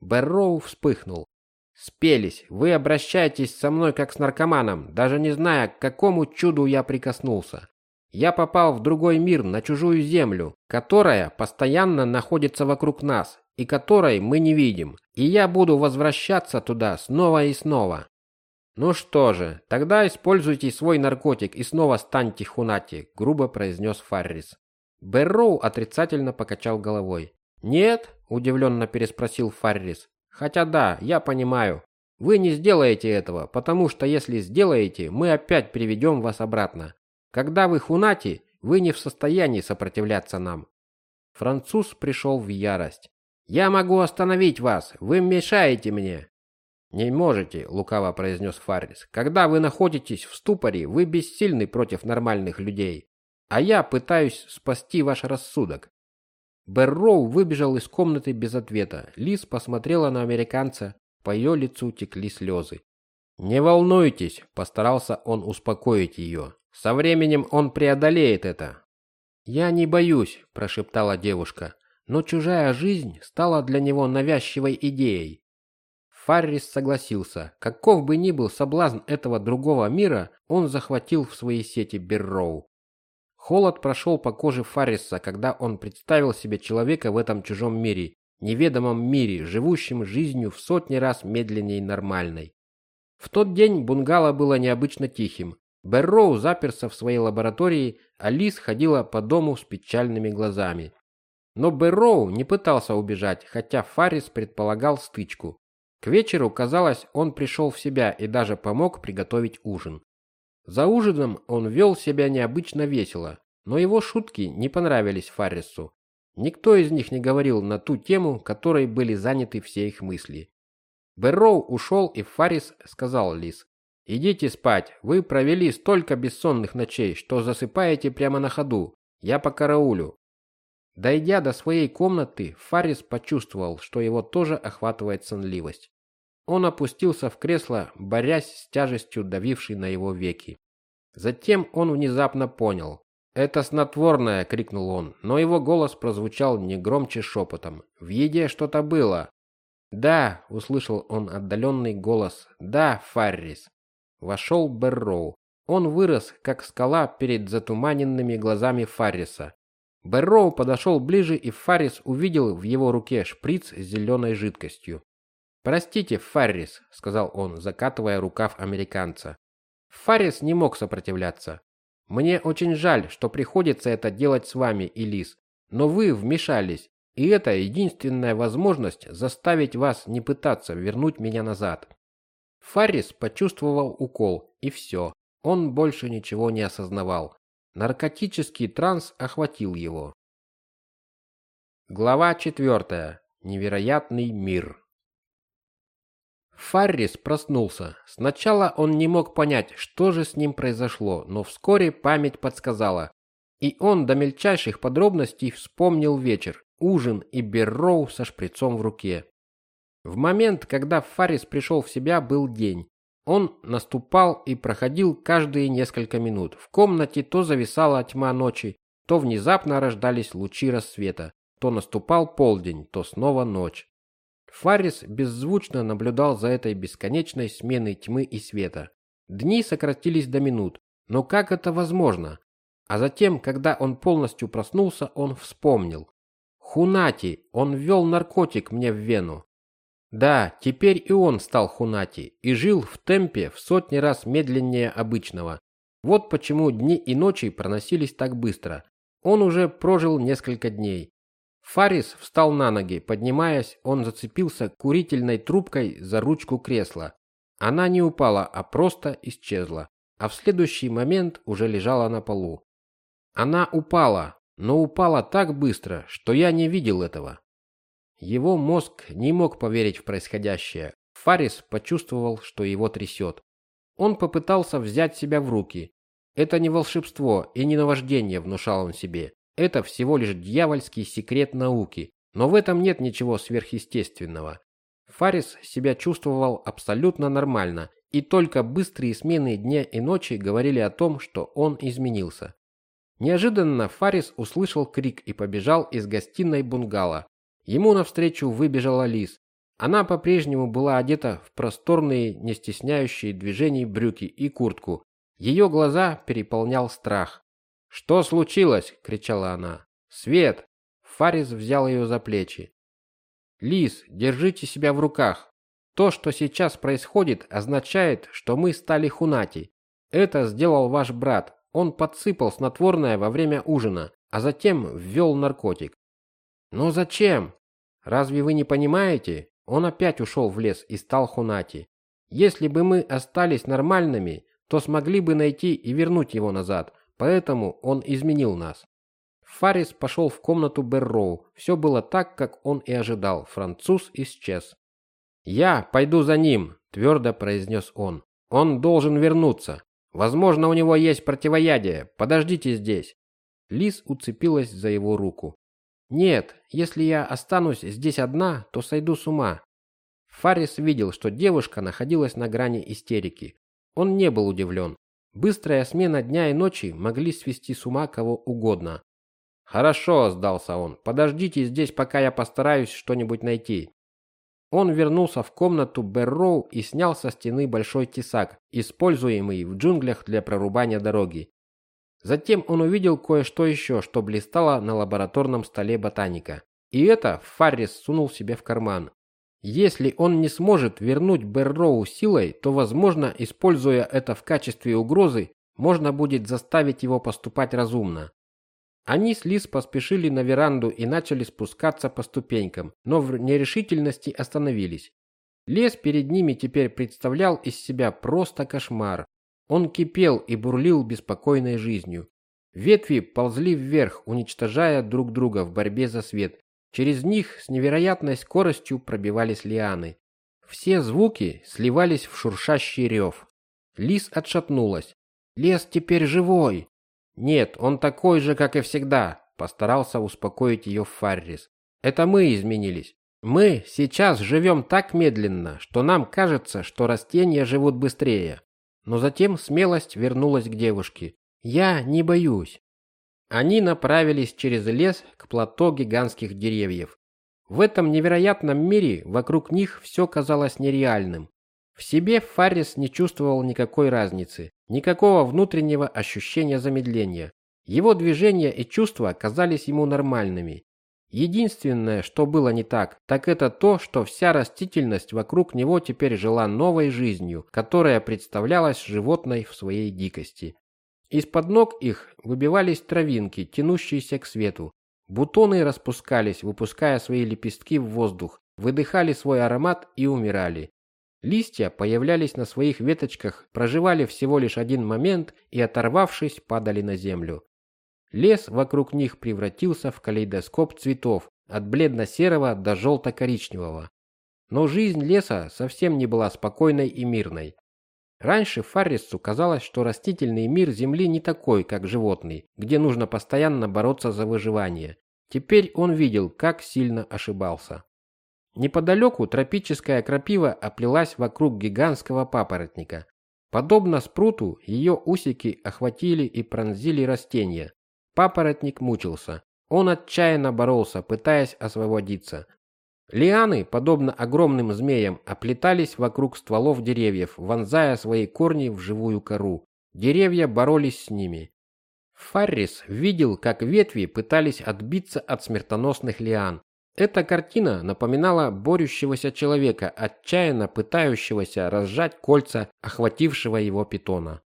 Берроу вспыхнул. Спелись. Вы обращаетесь со мной как с наркоманом, даже не зная, к какому чуду я прикоснулся. Я попал в другой мир, на чужую землю, которая постоянно находится вокруг нас и которой мы не видим. И я буду возвращаться туда снова и снова. Ну что же, тогда используйте свой наркотик и снова станьте хунати, грубо произнес Фаррис. Берроу отрицательно покачал головой. Нет, удивленно переспросил Фаррис. Хотя да, я понимаю. Вы не сделаете этого, потому что если сделаете, мы опять приведем вас обратно. Когда вы хунати, вы не в состоянии сопротивляться нам. Француз пришел в ярость. Я могу остановить вас, вы мешаете мне. Не можете, лукаво произнес Фаррис. Когда вы находитесь в ступоре, вы бессильны против нормальных людей, а я пытаюсь спасти ваш рассудок. Берроу выбежал из комнаты без ответа. Лиз посмотрела на американца, по ее лицу текли слезы. «Не волнуйтесь», – постарался он успокоить ее. «Со временем он преодолеет это». «Я не боюсь», – прошептала девушка, но чужая жизнь стала для него навязчивой идеей. Фаррис согласился. Каков бы ни был соблазн этого другого мира, он захватил в свои сети Берроу. Холод прошел по коже Фарриса, когда он представил себе человека в этом чужом мире, неведомом мире, живущем жизнью в сотни раз медленнее нормальной. В тот день бунгало было необычно тихим. Берроу заперся в своей лаборатории, а Лиз ходила по дому с печальными глазами. Но Берроу не пытался убежать, хотя Фаррис предполагал стычку. К вечеру, казалось, он пришел в себя и даже помог приготовить ужин. За ужином он вел себя необычно весело, но его шутки не понравились Фаррису. Никто из них не говорил на ту тему, которой были заняты все их мысли. Берроу ушел, и Фаррис сказал Лис: "Идите спать. Вы провели столько бессонных ночей, что засыпаете прямо на ходу. Я по караулю". Дойдя до своей комнаты, Фаррис почувствовал, что его тоже охватывает сонливость. Он опустился в кресло, борясь с тяжестью, давившей на его веки. Затем он внезапно понял. «Это снотворное!» — крикнул он, но его голос прозвучал не громче шепотом. «В еде что-то было!» «Да!» — услышал он отдаленный голос. «Да, Фаррис!» Вошел Берроу. Он вырос, как скала перед затуманенными глазами Фарриса. Берроу подошел ближе, и Фаррис увидел в его руке шприц с зеленой жидкостью. «Простите, Фаррис», — сказал он, закатывая рукав американца. Фаррис не мог сопротивляться. «Мне очень жаль, что приходится это делать с вами, Элис, но вы вмешались, и это единственная возможность заставить вас не пытаться вернуть меня назад». Фаррис почувствовал укол, и все. Он больше ничего не осознавал. Наркотический транс охватил его. Глава четвертая. Невероятный мир. Фаррис проснулся. Сначала он не мог понять, что же с ним произошло, но вскоре память подсказала. И он до мельчайших подробностей вспомнил вечер, ужин и Берроу со шприцом в руке. В момент, когда Фаррис пришел в себя, был день. Он наступал и проходил каждые несколько минут. В комнате то зависала тьма ночи, то внезапно рождались лучи рассвета, то наступал полдень, то снова ночь. Фаррис беззвучно наблюдал за этой бесконечной сменой тьмы и света. Дни сократились до минут, но как это возможно? А затем, когда он полностью проснулся, он вспомнил. Хунати, он ввел наркотик мне в вену. Да, теперь и он стал Хунати и жил в темпе в сотни раз медленнее обычного. Вот почему дни и ночи проносились так быстро. Он уже прожил несколько дней. Фарис встал на ноги, поднимаясь, он зацепился курительной трубкой за ручку кресла. Она не упала, а просто исчезла, а в следующий момент уже лежала на полу. Она упала, но упала так быстро, что я не видел этого. Его мозг не мог поверить в происходящее. Фарис почувствовал, что его трясет. Он попытался взять себя в руки. Это не волшебство и не наваждение, внушал он себе. Это всего лишь дьявольский секрет науки, но в этом нет ничего сверхъестественного. Фарис себя чувствовал абсолютно нормально, и только быстрые смены дня и ночи говорили о том, что он изменился. Неожиданно Фарис услышал крик и побежал из гостиной бунгало. Ему навстречу выбежала Лис. Она по-прежнему была одета в просторные, не стесняющие движений брюки и куртку. Ее глаза переполнял страх. «Что случилось?» – кричала она. «Свет!» Фарис взял ее за плечи. «Лис, держите себя в руках. То, что сейчас происходит, означает, что мы стали хунати. Это сделал ваш брат. Он подсыпал снотворное во время ужина, а затем ввел наркотик. Но зачем? Разве вы не понимаете? Он опять ушел в лес и стал хунати. Если бы мы остались нормальными, то смогли бы найти и вернуть его назад, поэтому он изменил нас. Фарис пошел в комнату Берроу. Все было так, как он и ожидал. Француз исчез. «Я пойду за ним», – твердо произнес он. «Он должен вернуться. Возможно, у него есть противоядие. Подождите здесь. Лис уцепилась за его руку. Нет, если я останусь здесь одна, то сойду с ума. Фарис видел, что девушка находилась на грани истерики. Он не был удивлен. Быстрая смена дня и ночи могли свести с ума кого угодно. Хорошо, сдался он. Подождите здесь, пока я постараюсь что-нибудь найти. Он вернулся в комнату Берроу и снял со стены большой тесак, используемый в джунглях для прорубания дороги. Затем он увидел кое-что еще, что блистало на лабораторном столе ботаника. И это Фаррис сунул себе в карман. Если он не сможет вернуть Берроу силой, то, возможно, используя это в качестве угрозы, можно будет заставить его поступать разумно. Они с Лиз поспешили на веранду и начали спускаться по ступенькам, но в нерешительности остановились. Лес перед ними теперь представлял из себя просто кошмар. Он кипел и бурлил беспокойной жизнью. Ветви ползли вверх, уничтожая друг друга в борьбе за свет. Через них с невероятной скоростью пробивались лианы. Все звуки сливались в шуршащий рев. Лис отшатнулась. Лес теперь живой. Нет, он такой же, как и всегда, постарался успокоить ее Фаррис. Это мы изменились. Мы сейчас живем так медленно, что нам кажется, что растения живут быстрее. Но затем смелость вернулась к девушке. Я не боюсь. Они направились через лес к плато гигантских деревьев. В этом невероятном мире вокруг них все казалось нереальным. В себе Фаррис не чувствовал никакой разницы. Никакого внутреннего ощущения замедления. Его движения и чувства казались ему нормальными. Единственное, что было не так, так это то, что вся растительность вокруг него теперь жила новой жизнью, которая представлялась животной в своей дикости. Из-под ног их выбивались травинки, тянущиеся к свету. Бутоны распускались, выпуская свои лепестки в воздух, выдыхали свой аромат и умирали. Листья появлялись на своих веточках, проживали всего лишь один момент и, оторвавшись, падали на землю. Лес вокруг них превратился в калейдоскоп цветов, от бледно-серого до желто-коричневого. Но жизнь леса совсем не была спокойной и мирной. Раньше Фаррису казалось, что растительный мир Земли не такой, как животный, где нужно постоянно бороться за выживание. Теперь он видел, как сильно ошибался. Неподалеку тропическая крапива оплелась вокруг гигантского папоротника. Подобно спруту, ее усики охватили и пронзили растения. Папоротник мучился. Он отчаянно боролся, пытаясь освободиться. Лианы, подобно огромным змеям, оплетались вокруг стволов деревьев, вонзая свои корни в живую кору. Деревья боролись с ними. Фаррис видел, как ветви пытались отбиться от смертоносных лиан. Эта картина напоминала борющегося человека, отчаянно пытающегося разжать кольца охватившего его питона.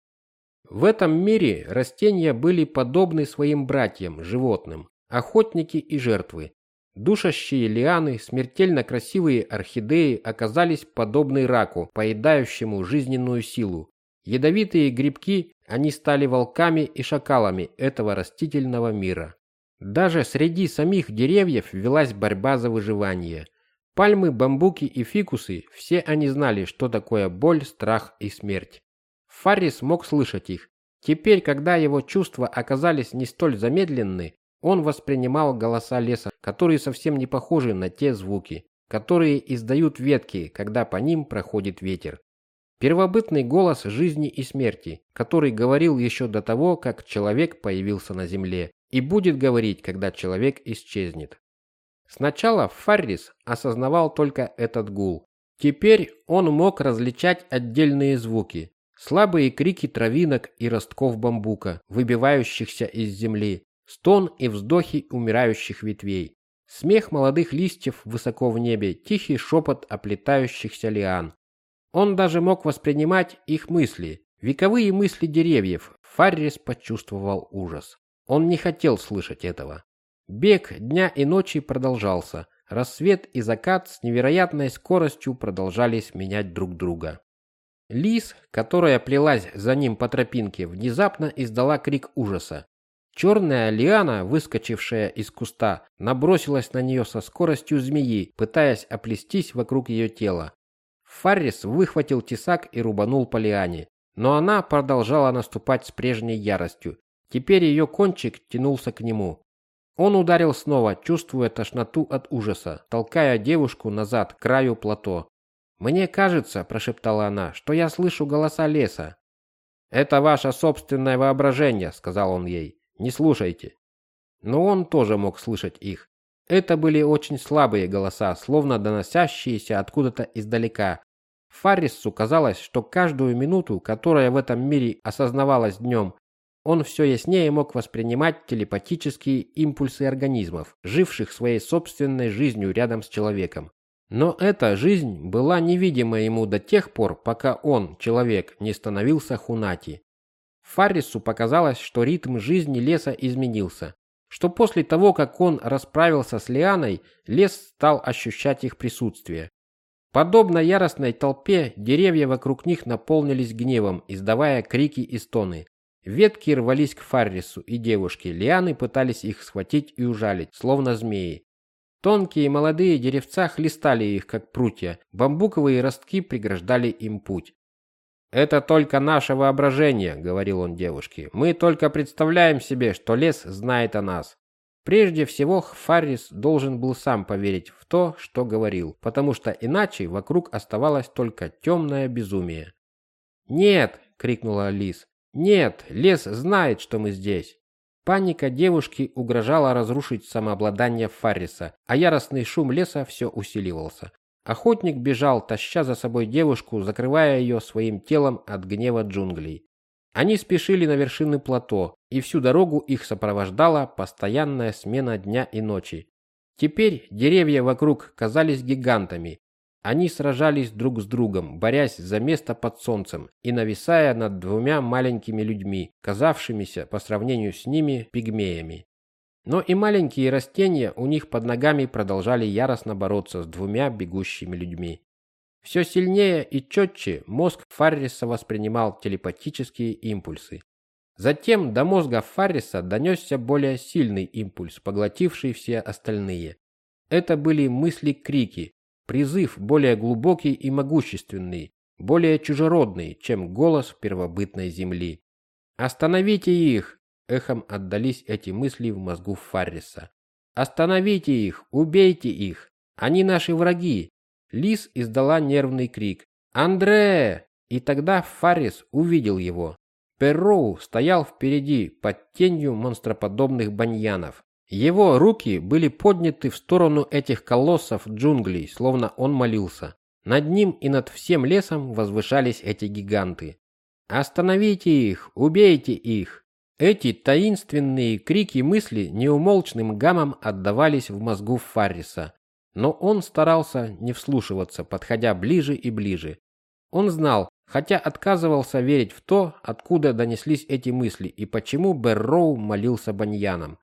В этом мире растения были подобны своим братьям, животным, охотники и жертвы. Душащие лианы, смертельно красивые орхидеи оказались подобны раку, поедающему жизненную силу. Ядовитые грибки, они стали волками и шакалами этого растительного мира. Даже среди самих деревьев велась борьба за выживание. Пальмы, бамбуки и фикусы, все они знали, что такое боль, страх и смерть. Фаррис мог слышать их. Теперь, когда его чувства оказались не столь замедленны, Он воспринимал голоса леса, которые совсем не похожи на те звуки, которые издают ветки, когда по ним проходит ветер. Первобытный голос жизни и смерти, который говорил еще до того, как человек появился на земле, и будет говорить, когда человек исчезнет. Сначала Фаррис осознавал только этот гул. Теперь он мог различать отдельные звуки, слабые крики травинок и ростков бамбука, выбивающихся из земли, стон и вздохи умирающих ветвей, смех молодых листьев высоко в небе, тихий шепот оплетающихся лиан. Он даже мог воспринимать их мысли, вековые мысли деревьев. Фаррис почувствовал ужас. Он не хотел слышать этого. Бег дня и ночи продолжался. Рассвет и закат с невероятной скоростью продолжали сменять друг друга. Лис, которая плелась за ним по тропинке, внезапно издала крик ужаса. Черная лиана, выскочившая из куста, набросилась на нее со скоростью змеи, пытаясь оплестись вокруг ее тела. Фаррис выхватил тесак и рубанул по лиане, но она продолжала наступать с прежней яростью. Теперь ее кончик тянулся к нему. Он ударил снова, чувствуя тошноту от ужаса, толкая девушку назад к краю плато. «Мне кажется», – прошептала она, – «что я слышу голоса леса». «Это ваше собственное воображение», – сказал он ей. «Не слушайте». Но он тоже мог слышать их. Это были очень слабые голоса, словно доносящиеся откуда-то издалека. Фаррису казалось, что каждую минуту, которая в этом мире осознавалась днем, он все яснее мог воспринимать телепатические импульсы организмов, живших своей собственной жизнью рядом с человеком. Но эта жизнь была невидима ему до тех пор, пока он, человек, не становился хунати. Фаррису показалось, что ритм жизни леса изменился, что после того, как он расправился с лианой, лес стал ощущать их присутствие. Подобно яростной толпе, деревья вокруг них наполнились гневом, издавая крики и стоны. Ветки рвались к Фаррису и девушке, лианы пытались их схватить и ужалить, словно змеи. Тонкие молодые деревца хлестали их, как прутья, бамбуковые ростки преграждали им путь. «Это только наше воображение», — говорил он девушке. «Мы только представляем себе, что лес знает о нас». Прежде всего, Фаррис должен был сам поверить в то, что говорил, потому что иначе вокруг оставалось только темное безумие. «Нет!» — крикнула Алис. Нет, лес знает, что мы здесь. Паника девушки угрожала разрушить самообладание Фарриса, а яростный шум леса все усиливался. Охотник бежал, таща за собой девушку, закрывая ее своим телом от гнева джунглей. Они спешили на вершины плато, и всю дорогу их сопровождала постоянная смена дня и ночи. Теперь деревья вокруг казались гигантами, они сражались друг с другом, борясь за место под солнцем и нависая над двумя маленькими людьми, казавшимися по сравнению с ними пигмеями. Но и маленькие растения у них под ногами продолжали яростно бороться с двумя бегущими людьми. Все сильнее и четче мозг Фарриса воспринимал телепатические импульсы. Затем до мозга Фарриса донесся более сильный импульс, поглотивший все остальные. Это были мысли-крики, Призыв более глубокий и могущественный, более чужеродный, чем голос первобытной земли. «Остановите их!» – эхом отдались эти мысли в мозгу Фарриса. «Остановите их! Убейте их! Они наши враги!» Лис издала нервный крик. «Андре!» И тогда Фаррис увидел его. Перроу стоял впереди, под тенью монстроподобных баньянов. Его руки были подняты в сторону этих колоссов джунглей, словно он молился. Над ним и над всем лесом возвышались эти гиганты. «Остановите их! Убейте их!» Эти таинственные крики мысли неумолчным гамом отдавались в мозгу Фарриса. Но он старался не вслушиваться, подходя ближе и ближе. Он знал, хотя отказывался верить в то, откуда донеслись эти мысли и почему Берроу молился баньянам.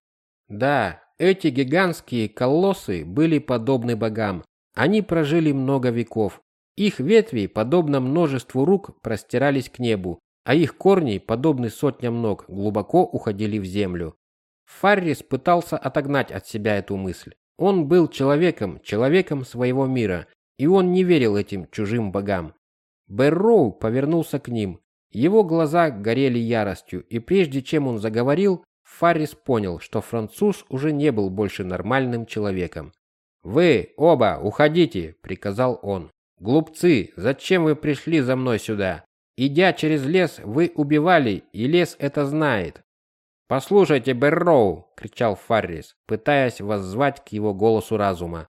Да, эти гигантские колоссы были подобны богам. Они прожили много веков. Их ветви, подобно множеству рук, простирались к небу, а их корни, подобны сотням ног, глубоко уходили в землю. Фаррис пытался отогнать от себя эту мысль. Он был человеком, человеком своего мира, и он не верил этим чужим богам. Берроу повернулся к ним. Его глаза горели яростью, и прежде чем он заговорил, Фаррис понял, что француз уже не был больше нормальным человеком. «Вы оба уходите!» – приказал он. «Глупцы, зачем вы пришли за мной сюда? Идя через лес, вы убивали, и лес это знает. «Послушайте, Берроу!» — кричал Фаррис, пытаясь воззвать к его голосу разума.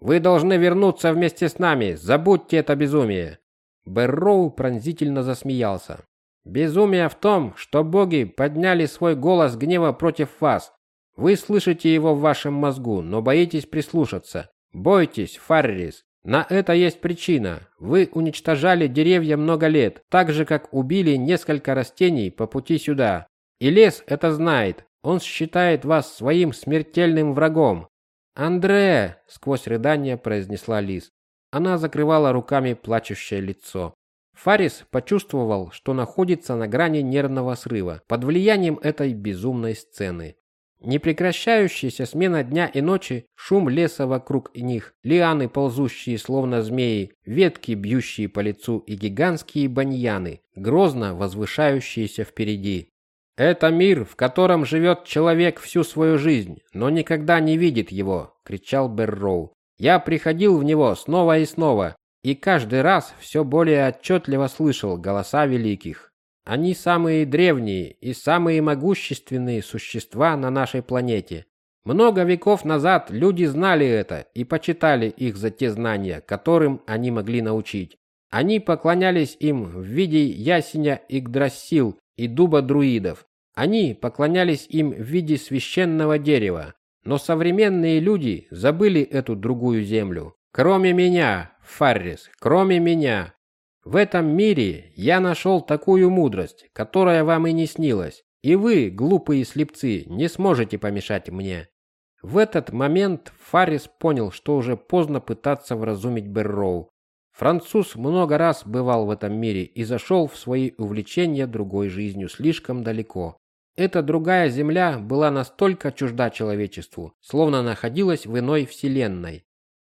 «Вы должны вернуться вместе с нами! Забудьте это безумие!» Берроу пронзительно засмеялся. «Безумие в том, что боги подняли свой голос гнева против вас. Вы слышите его в вашем мозгу, но боитесь прислушаться. Бойтесь, Фаррис. На это есть причина. Вы уничтожали деревья много лет, так же, как убили несколько растений по пути сюда. И лес это знает. Он считает вас своим смертельным врагом. Андре, сквозь рыдания произнесла Лис. Она закрывала руками плачущее лицо. Фарис почувствовал, что находится на грани нервного срыва под влиянием этой безумной сцены. Непрекращающаяся смена дня и ночи, шум леса вокруг них, лианы, ползущие словно змеи, ветки, бьющие по лицу и гигантские баньяны, грозно возвышающиеся впереди. «Это мир, в котором живет человек всю свою жизнь, но никогда не видит его», — кричал Берроу. «Я приходил в него снова и снова, и каждый раз все более отчетливо слышал голоса великих. Они самые древние и самые могущественные существа на нашей планете. Много веков назад люди знали это и почитали их за те знания, которым они могли научить. Они поклонялись им в виде ясеня Игдрасил и дуба друидов. Они поклонялись им в виде священного дерева, но современные люди забыли эту другую землю. Кроме меня, Фаррис, кроме меня. В этом мире я нашел такую мудрость, которая вам и не снилась, и вы, глупые слепцы, не сможете помешать мне. В этот момент Фаррис понял, что уже поздно пытаться вразумить Берроу. Француз много раз бывал в этом мире и зашел в свои увлечения другой жизнью слишком далеко. Эта другая земля была настолько чужда человечеству, словно находилась в иной вселенной.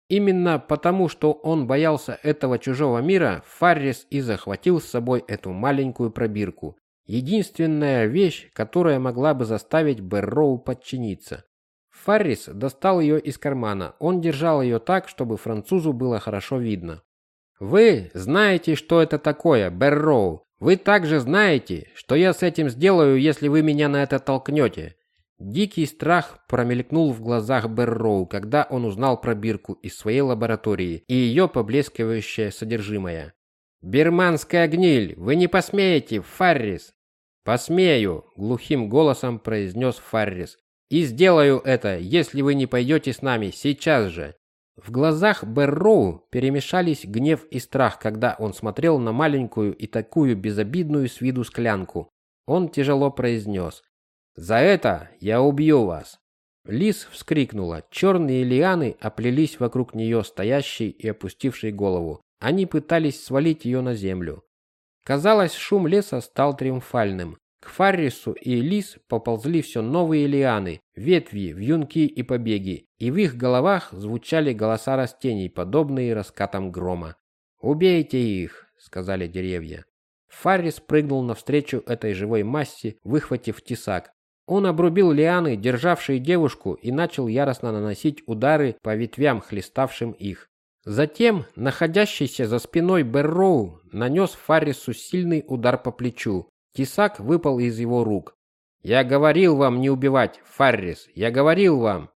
Именно потому, что он боялся этого чужого мира, Фаррис и захватил с собой эту маленькую пробирку. Единственная вещь, которая могла бы заставить Берроу подчиниться. Фаррис достал ее из кармана. Он держал ее так, чтобы французу было хорошо видно. Вы знаете, что это такое, Берроу. Вы также знаете, что я с этим сделаю, если вы меня на это толкнете. Дикий страх промелькнул в глазах Берроу, когда он узнал про бирку из своей лаборатории и ее поблескивающее содержимое. «Бирманская гниль! Вы не посмеете, Фаррис!» «Посмею!» — глухим голосом произнес Фаррис. «И сделаю это, если вы не пойдете с нами сейчас же!» В глазах Берроу перемешались гнев и страх, когда он смотрел на маленькую и такую безобидную с виду склянку. Он тяжело произнес «За это я убью вас!» Лис вскрикнула. Черные лианы оплелись вокруг нее, стоящей и опустившей голову. Они пытались свалить ее на землю. Казалось, шум леса стал триумфальным. К Фаррису и Лис поползли все новые лианы, ветви, вьюнки и побеги, и в их головах звучали голоса растений, подобные раскатам грома. «Убейте их!» — сказали деревья. Фаррис прыгнул навстречу этой живой массе, выхватив тесак. Он обрубил лианы, державшие девушку, и начал яростно наносить удары по ветвям, хлеставшим их. Затем, находящийся за спиной Берроу, нанес Фаррису сильный удар по плечу. Тесак выпал из его рук. «Я говорил вам не убивать, Фаррис! Я говорил вам!»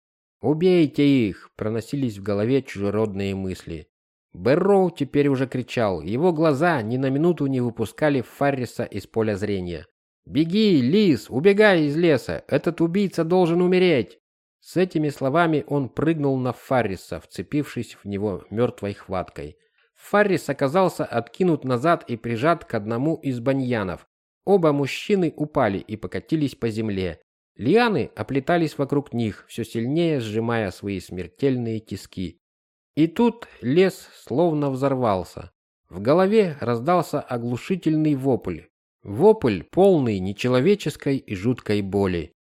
«Убейте их!» – проносились в голове чужеродные мысли. Берроу теперь уже кричал. Его глаза ни на минуту не выпускали Фарриса из поля зрения. «Беги, лис! Убегай из леса! Этот убийца должен умереть!» С этими словами он прыгнул на Фарриса, вцепившись в него мертвой хваткой. Фаррис оказался откинут назад и прижат к одному из баньянов, Оба мужчины упали и покатились по земле. Лианы оплетались вокруг них, все сильнее сжимая свои смертельные тиски. И тут лес словно взорвался. В голове раздался оглушительный вопль. Вопль, полный нечеловеческой и жуткой боли.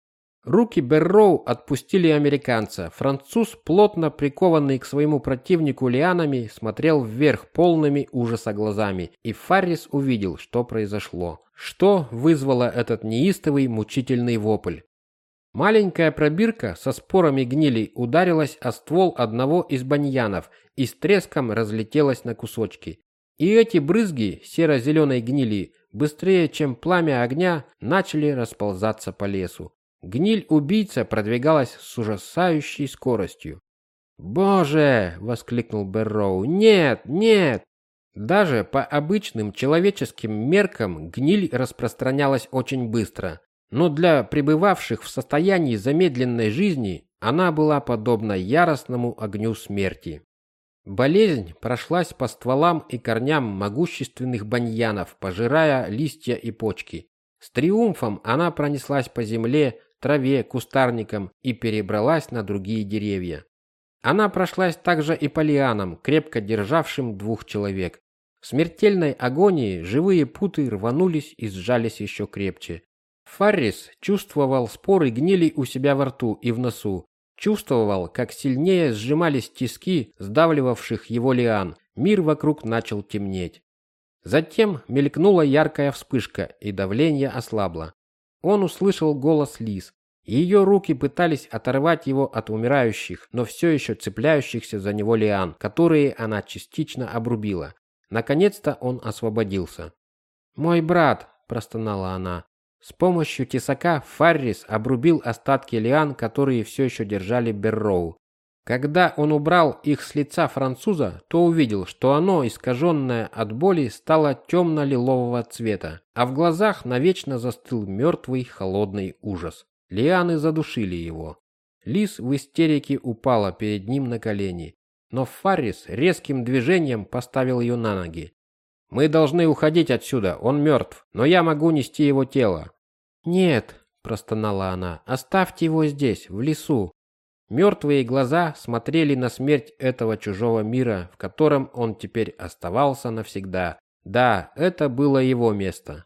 Руки Берроу отпустили американца. Француз, плотно прикованный к своему противнику лианами, смотрел вверх полными ужаса глазами, и Фаррис увидел, что произошло. Что вызвало этот неистовый мучительный вопль? Маленькая пробирка со спорами гнили ударилась о ствол одного из баньянов и с треском разлетелась на кусочки. И эти брызги серо-зеленой гнили быстрее, чем пламя огня, начали расползаться по лесу. Гниль-убийца продвигалась с ужасающей скоростью. «Боже!» — воскликнул Берроу. «Нет, нет!» Даже по обычным человеческим меркам гниль распространялась очень быстро, но для пребывавших в состоянии замедленной жизни она была подобна яростному огню смерти. Болезнь прошлась по стволам и корням могущественных баньянов, пожирая листья и почки. С триумфом она пронеслась по земле, траве, кустарникам и перебралась на другие деревья. Она прошлась также и по лианам, крепко державшим двух человек. В смертельной агонии живые путы рванулись и сжались еще крепче. Фаррис чувствовал споры гнили у себя во рту и в носу. Чувствовал, как сильнее сжимались тиски, сдавливавших его лиан. Мир вокруг начал темнеть. Затем мелькнула яркая вспышка, и давление ослабло. Он услышал голос Лис. Ее руки пытались оторвать его от умирающих, но все еще цепляющихся за него лиан, которые она частично обрубила. Наконец-то он освободился. «Мой брат!» – простонала она. С помощью тесака Фаррис обрубил остатки лиан, которые все еще держали Берроу. Когда он убрал их с лица француза, то увидел, что оно, искаженное от боли, стало темно-лилового цвета, а в глазах навечно застыл мертвый холодный ужас. Лианы задушили его. Лис в истерике упала перед ним на колени. Но Фаррис резким движением поставил ее на ноги. «Мы должны уходить отсюда, он мертв, но я могу нести его тело». «Нет», – простонала она, – «оставьте его здесь, в лесу». Мертвые глаза смотрели на смерть этого чужого мира, в котором он теперь оставался навсегда. Да, это было его место.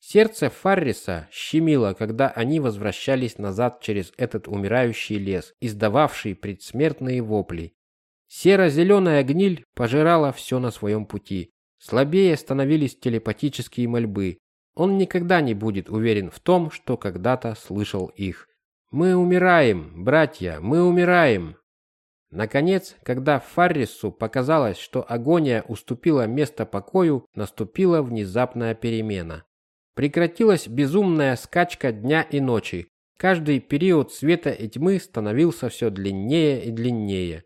Сердце Фарриса щемило, когда они возвращались назад через этот умирающий лес, издававший предсмертные вопли, Серо-зеленая гниль пожирала все на своем пути. Слабее становились телепатические мольбы. Он никогда не будет уверен в том, что когда-то слышал их. «Мы умираем, братья, мы умираем!» Наконец, когда Фаррису показалось, что агония уступила место покою, наступила внезапная перемена. Прекратилась безумная скачка дня и ночи. Каждый период света и тьмы становился все длиннее и длиннее.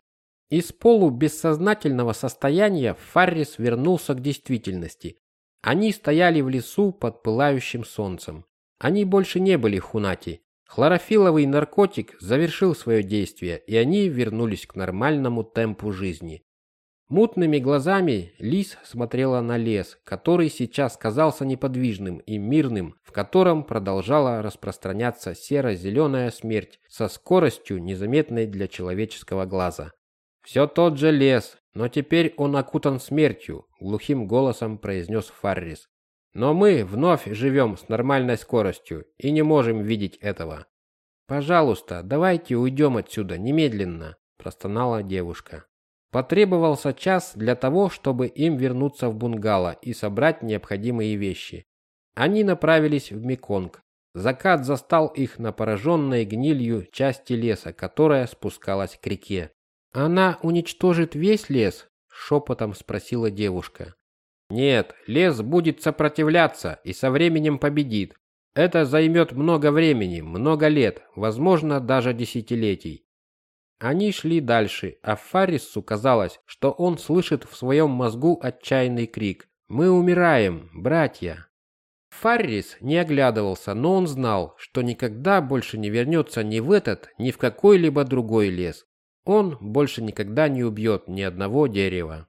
Из полубессознательного состояния Фаррис вернулся к действительности. Они стояли в лесу под пылающим солнцем. Они больше не были хунати. Хлорофиловый наркотик завершил свое действие, и они вернулись к нормальному темпу жизни. Мутными глазами Лис смотрела на лес, который сейчас казался неподвижным и мирным, в котором продолжала распространяться серо-зеленая смерть со скоростью, незаметной для человеческого глаза. «Все тот же лес, но теперь он окутан смертью», — глухим голосом произнес Фаррис. «Но мы вновь живем с нормальной скоростью и не можем видеть этого». «Пожалуйста, давайте уйдем отсюда немедленно», – простонала девушка. Потребовался час для того, чтобы им вернуться в бунгало и собрать необходимые вещи. Они направились в Меконг. Закат застал их на пораженной гнилью части леса, которая спускалась к реке. «Она уничтожит весь лес?» – шепотом спросила девушка. «Нет, лес будет сопротивляться и со временем победит. Это займет много времени, много лет, возможно, даже десятилетий». Они шли дальше, а Фаррису казалось, что он слышит в своем мозгу отчаянный крик «Мы умираем, братья!». Фаррис не оглядывался, но он знал, что никогда больше не вернется ни в этот, ни в какой-либо другой лес. Он больше никогда не убьет ни одного дерева.